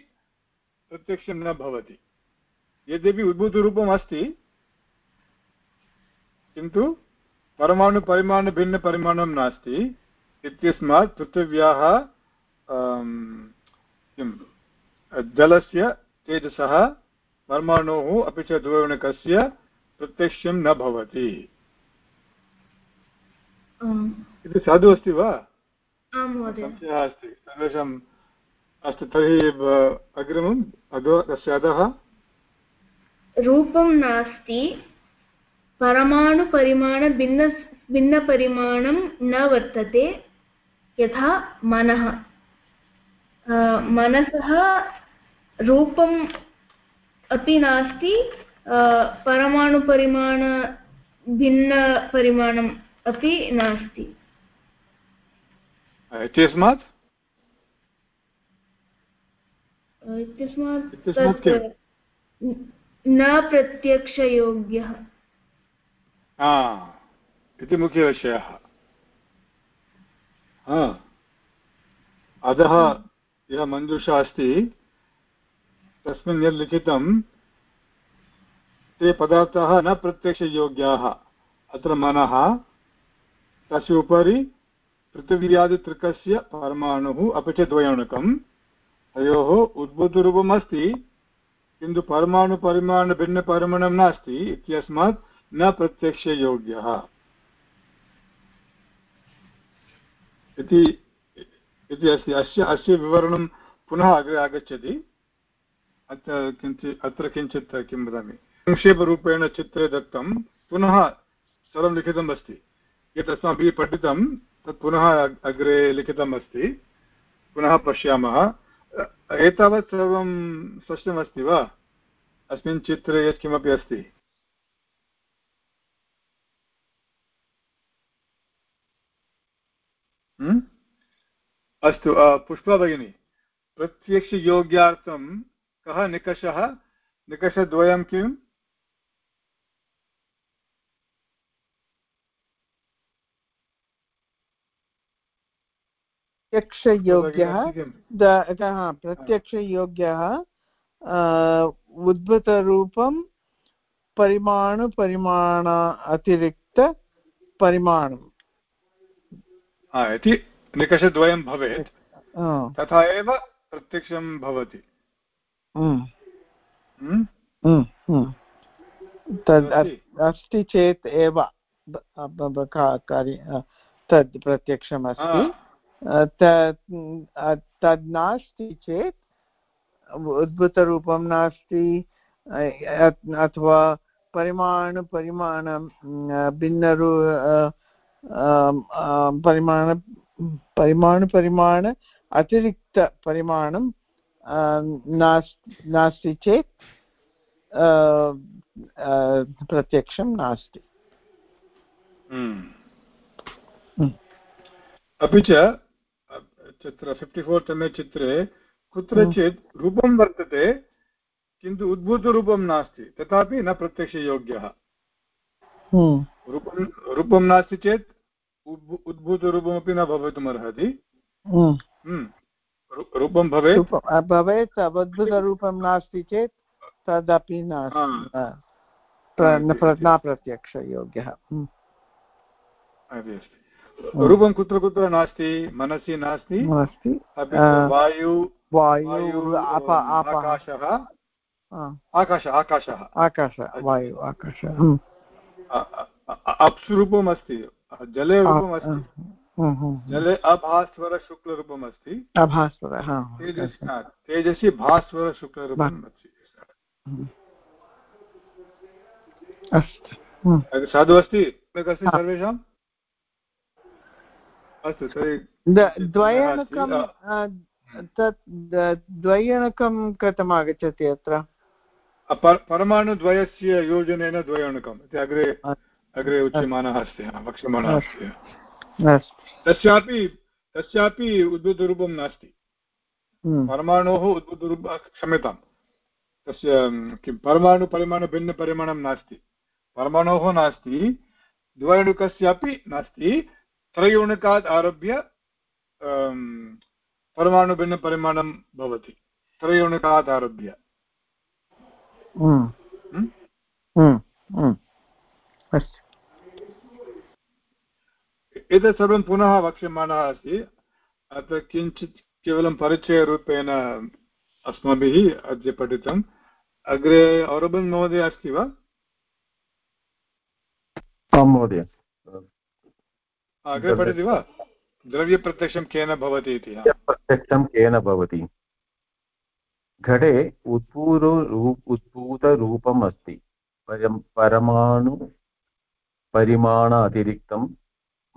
प्रत्यक्षं न भवति। यद्यपि उद्भूतरूपम् अस्ति किन्तु परमाणुपरिमाणभिन्नपरिमाणं नास्ति। इत्यस्मात् पृथिव्याः किं जलस्य तेजसः परमाणोः अपि च द्वयोणकस्य प्रत्यक्षं न भवति। इति साधु अस्ति वा? संशयः अस्ति। सर्वेषाम् अस्तु तर्हि अग्रिमम् अधो तस्य अधः? रूपं नास्ति। परमाणुपरिमाणभिन्न भिन्नपरिमाणं न वर्तते। यथा मनः। मनसः रूपम् अपि नास्ति परमाणुपरिमाणभिन्नपरिमाणम् अपि नास्ति। इत्यस्मात् इत्यस्मात् न प्रत्यक्षयोग्यः। इति मुख्यविषयः। अधः यः मञ्जूषा अस्ति तस्मिन् यत् लिखितं ते पदार्थाः न प्रत्यक्षयोग्याः। अत्र मनः, तस्य उपरि पृथिव्यादितृकस्य परमाणुः अपि च द्वयोणकं तयोः उद्भूतरूपम् अस्ति किन्तु परमाणुपरिमाणभिन्नपरिमाणं नास्ति, इत्यस्मात् न प्रत्यक्षयोग्यः। इति अस्य अस्य विवरणं पुनः अग्रे आगच्छति। अत्र किञ्चित् अत्र किञ्चित् किं वदामि? संक्षेपरूपेण चित्रे दत्तं, पुनः सर्वं लिखितम् अस्ति। यत् अस्माभिः पठितं, तत् पुनः अग्रे लिखितम् अस्ति। पुनः पश्यामः। एतावत् सर्वं स्पष्टमस्ति वा? अस्मिन् चित्रे यत्किमपि अस्ति। हम्म? अस्तु पुष्पा भगिनी, प्रत्यक्षयोग्यार्थं कः निकषः? निकषद्वयं किम् प्रत्यक्षयोग्यः प्रत्यक्षयोग्यः उद्भूतरूपं परिमाणुपरिमाण अतिरिक्तपरिमाणम् इति निकषद्वयं भवेत् तथा एव प्रत्यक्षं भवति तद् अस्ति चेत् एव तद् प्रत्यक्षमस्ति तद् नास्ति चेत् उद्भूतरूपं नास्ति अथवा परिमाणपरिमाणं भिन्नरू परिमाण परिमाणपरिमाण अतिरिक्तपरिमाणं नास्ति चेत् प्रत्यक्षं नास्ति अपि च तत्र फिफ्टि फोर् तमे चित्रे कुत्रचित् रूपं वर्तते किन्तु उद्भूतरूपं नास्ति तथापि न प्रत्यक्षयोग्यः। रूपं रूपं नास्ति चेत् उद्भूतरूपमपि न भवितुमर्हति। रूपं भवेत्? भवेत् अद्भुतरूपं नास्ति चेत् तदपि न प्रत्यक्षयोग्यः अस्ति रूपं कुत्र कुत्र नास्ति? मनसि नास्ति? वायु वायु आकाशः? आकाशः आकाशः। आकाशः वायु आकाशः अप्सुरूपम् अस्ति जले रूपम् अस्ति जले अभास्वरशुक्लरूपम् अस्ति अभास्वर तेजसि भास्वरशुक्लरूपम् अस्ति। अस्तु साधु अस्ति? सर्वेषाम् अस्तु तर्हि द्वयणकं तत् द्वयणकं कथम् आगच्छति अत्र? परमाणुद्वयस्य योजनेन द्वयणकम् इति अग्रे अग्रे उच्यमानः अस्ति वक्ष्यमाणः अस्तु। तस्यापि तस्यापि उद्भूतरूपं नास्ति। हम्म, परमाणोः उद्भूतरूप क्षम्यतां। तस्य अं, किं परमाणुपरिमाणभिन्नपरिमाणं नास्ति। परमाणोः नास्ति द्वयणुकस्यापि नास्ति। त्रयोणुकात् आरभ्य अं, परमाणुभिन्नपरिमाणं भवति। त्रयोणुकात् आरभ्य। हम्म, हम्म? अस्तु। एतत् सर्वं पुनः वक्ष्यमाणः अस्ति। अत्र किञ्चित् केवलं परिचयरूपेण अस्माभिः अद्य पठितम्। अग्रे औरबन् महोदय अस्ति वा? आं महोदय। अग्रे पठति वा? द्रव्यप्रत्यक्षं केन भवति इति प्रत्यक्षं केन भवति? घटे उद्भूरो रूप उद्भूतरूपम् अस्ति परं परमाणु परिमाण अतिरिक्तं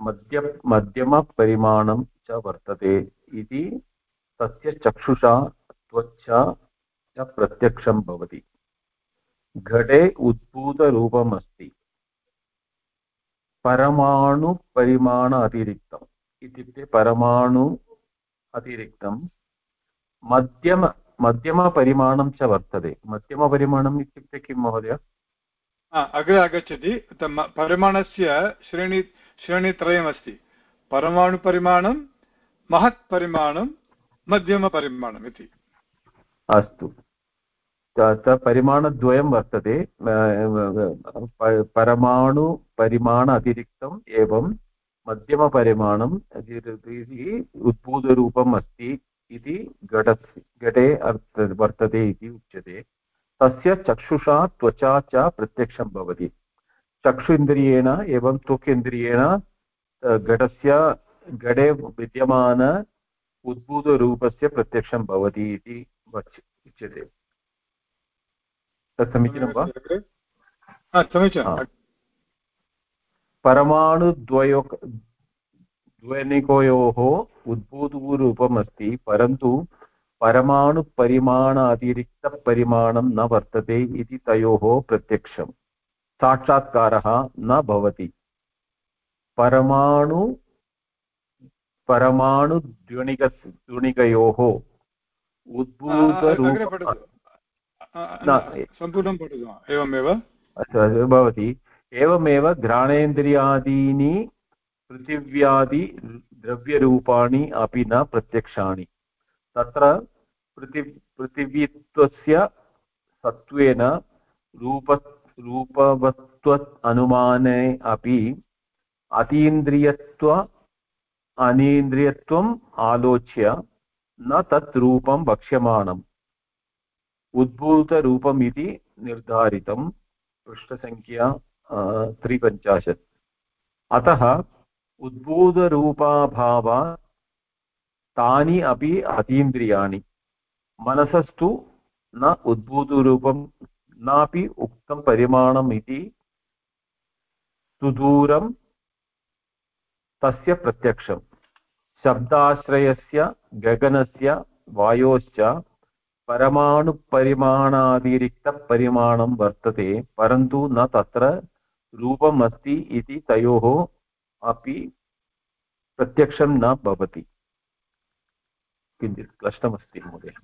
मध्य, मध्यमपरिमाणं च वर्तते इति तस्य चक्षुषा त्वचा च प्रत्यक्षं भवति। घटे उद्भूतरूपम् अस्ति परमाणुपरिमाण अतिरिक्तम् इत्युक्ते परमाणु अतिरिक्तं मध्यम, मध्यमपरिमाणं च वर्तते। मध्यमपरिमाणम् इत्युक्ते किं महोदय? अग्रे आगच्छति। परिमाणस्य श्रेणी श्रेणीत्रयमस्ति परमाणुपरिमाणं महत्परिमाणं मध्यमपरिमाणम् इति अस्तु परिमाणद्वयं वर्तते परमाणुपरिमाण अतिरिक्तम् एवं मध्यमपरिमाणम् उद्भूतरूपम् अस्ति इति घटे अर्थ वर्तते इति उच्यते तस्य चक्षुषा त्वचा च प्रत्यक्षं भवति चक्षु इन्द्रियेण एवं त्वक् इन्द्रियेण घटस्य घटे विद्यमान उद्भूतरूपस्य प्रत्यक्षं भवति इति उच्यते। तत् समीचीनं वा? समीचीनं परमाणुद्वयो द्वयनिकयोः उद्भूतरूपम् अस्ति परन्तु परमाणुपरिमाण अतिरिक्तपरिमाणं न वर्तते इति तयोः प्रत्यक्षं साक्षात्कारः न भवति। परमाणु आ, अग्रे उद्भूतरूप सम्पूर्णं पठतु। एवमेव? अस्तु, भवति। एवमेव घ्राणेन्द्रियादीनि पृथिव्यादि द्रव्यरूपाणि अपि न प्रत्यक्षाणि। तत्र पृथि पृथिवीत्वस्य सत्त्वेन रूप रूपवत्व अनुमाने अपि अतीन्द्रियत्व, अनीन्द्रियत्वम् आलोच्य न तत् रूपं वक्ष्यमाणम् उद्भूतरूपम् इति निर्धारितं पृष्ठसङ्ख्या त्रिपञ्चाशत्। अतः उद्भूतरूपाभावात् तानि अपि अतीन्द्रियाणि। मनसस्तु न उद्भूतरूपं नापि उक्तं परिमाणम् इति सुदूरं तस्य प्रत्यक्षं। शब्दाश्रयस्य, गगनस्य, वायोश्च परमाणुपरिमाणातिरिक्तपरिमाणं वर्तते, परन्तु न तत्र रूपम् अस्ति इति तयोः अपि प्रत्यक्षं न भवति। किञ्चित् क्लिष्टमस्ति महोदय।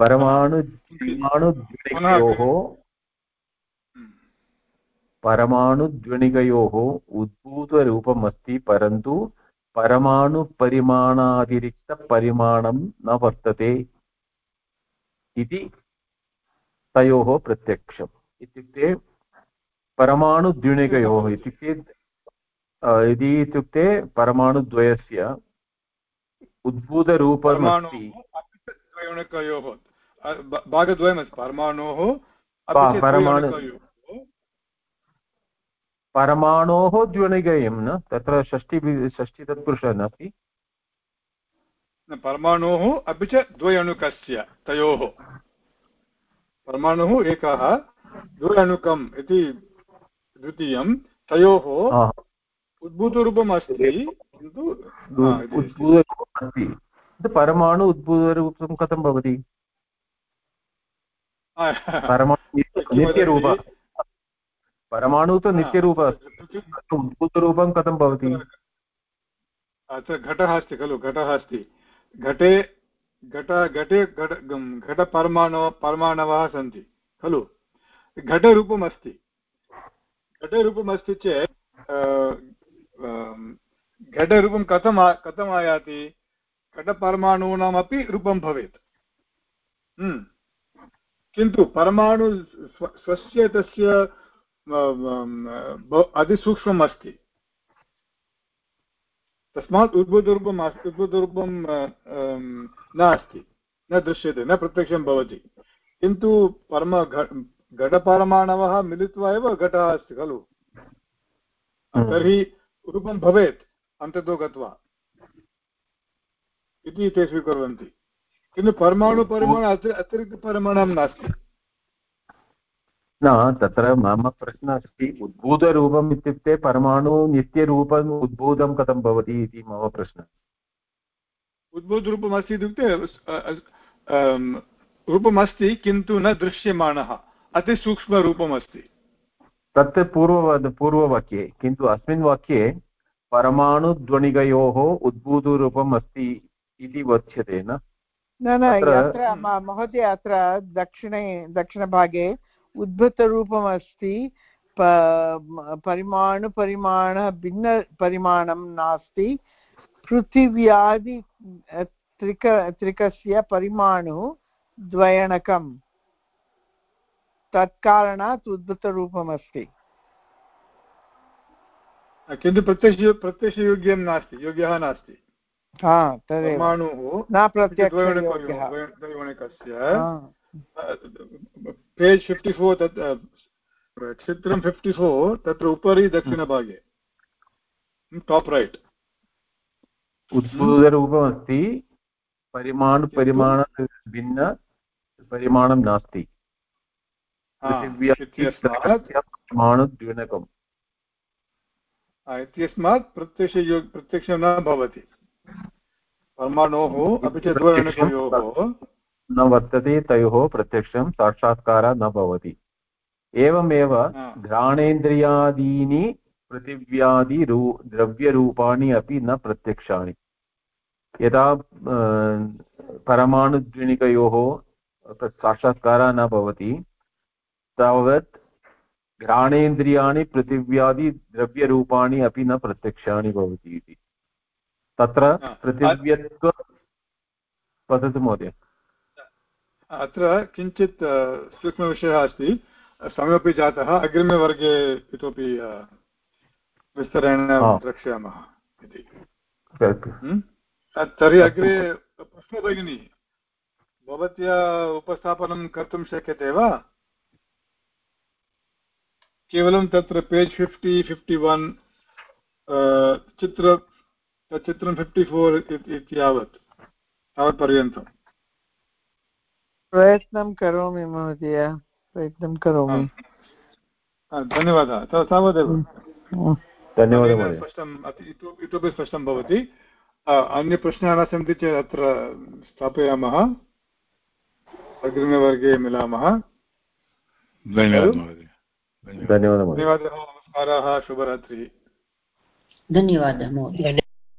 परमाणु परमाणुद्विणिकयोः परमाणुद्विणिकयोः उद्भूतरूपम् अस्ति परन्तु परमाणुपरिमाणातिरिक्तपरिमाणं न वर्तते इति तयोः प्रत्यक्षम् इत्युक्ते परमाणुद्विणिकयोः इत्युक्ते अ, यदि इत्युक्ते परमाणुद्वयस्य उद्भूतरूपमस्ति द्वयोणकयोः अ, ब- भागद्वयमस्ति। परमाणोः परमाणु- द्विणिकयं न? तत्र षष्टि षष्टि तत्पुरुषः नास्ति परमाणोः अपि च द्वयणुकस्य तयोः। परमाणुः एकः द्वयणुकम् इति द्वितीयं तयोः उद्भूतरूपम् अस्ति किन्तु उद्भूतरूपम् अस्ति परमाणु उद्भूतरूपं कथं भवति? परमाणु नित्यरूप परमाणु तु नित्यरूप अस्ति उद्भूतरूपं कथं भवति अत्र घटः अस्ति खलु घटः अस्ति घटे घट घटे घट घटपरमाणव परमाणवः सन्ति खलु घटरूपम् अस्ति घटरूपम् अस्ति चेत् घटरूपं कथम् कथम् आयाति घटपरमाणूनामपि रूपं भवेत्। किन्तु परमाणु स्वस्य तस्य अतिसूक्ष्मम् अस्ति तस्मात् उद्भूतरूपम् उद्भूतरूपं नास्ति न दृश्यते न प्रत्यक्षं भवति। किन्तु परम घटपरमाणवः मिलित्वा एव घटः अस्ति खलु? तर्हि रूपं भवेत् अन्ततो गत्वा। इति ते स्वीकुर्वन्ति। किन्तु परमाणुपरिमाण अतिरिक्तपरिमाणं नास्ति। न तत्र मम प्रश्नः अस्ति उद्भूतरूपम् इत्युक्ते परमाणु नित्यरूपम् उद्भूतं कथं भवति इति मम प्रश्नः। उद्भूतरूपम् अस्ति इत्युक्ते रूपमस्ति किन्तु न दृश्यमाणः अतिसूक्ष्मरूपम् अस्ति तत् पूर्व पूर्ववाक्ये किन्तु अस्मिन् वाक्ये परमाणुध्वनिकयोः उद्भूतरूपम् अस्ति इति वक्ष्यते न? न न अत्र महोदय अत्र दक्षिणे दक्षिणभागे उद्भूतरूपमस्ति परिमाणुपरिमाणः भिन्नपरिमाणं नास्ति पृथिव्यादि त्रिक त्रिकस्य परिमाणुः द्वयणकम्। तत्कारणात् उद्भूतरूपमस्ति। किन्तु प्रत्यक्ष प्रत्यक्षयोग्यं नास्ति योग्यः नास्ति। हा तदेव। न प्रत्यक्षस्य पेज् फिफ्टि फोर् तत् चित्रं फिफ्टि फोर् तत्र उपरि दक्षिणभागे। टाप् रैट् उद्भूतरूपमस्ति परिमाण परिमाण भिन्न परिमाणं नास्ति। इत्यस्मात् प्रत्यक्षयो प्रत्यक्षं न भवति। परमाणोः अपि च द्वयोः न वर्तते तयोः प्रत्यक्षं साक्षात्कारः न भवति। एवमेव घ्राणेन्द्रियादीनि पृथिव्यादिरू द्रव्यरूपाणि अपि न प्रत्यक्षाणि यदा परमाणुद्विणिकयोः साक्षात्कारः न भवति तावत् घ्राणेन्द्रियाणि पृथिव्यादि द्रव्यरूपाणि अपि न प्रत्यक्षानि भवति इति। तत्र पृथिव्यत्व वदतु महोदय। अत्र किञ्चित् सूक्ष्मविषयः अस्ति। समयमपि जातः अग्रिमवर्गे इतोपि विस्तरेण द्रक्ष्यामः इति। तर्हि अग्रे प्रश्नो भगिनि। भवत्या उपस्थापनं कर्तुं शक्यते वा? केवलं तत्र पेज् फिफ्टि फिफ्टि वन् चित्र चित्रं फिफ्टि फोर् इत्ययावत् तावत्पर्यन्तम् प्रयत्नं करोमि महोदय प्रयत्नं करोमि। धन्यवादः तावदेव। धन्यवादः स्पष्टम् इतोपि स्पष्टं भवति। अन्यप्रश्नाः न सन्ति चेत् अत्र स्थापयामः। अग्रिमवर्गे मिलामः। धन्यवादः धन्यवादः। धन्यवादः नमस्काराः शुभरात्रिः। धन्यवादः महोदय।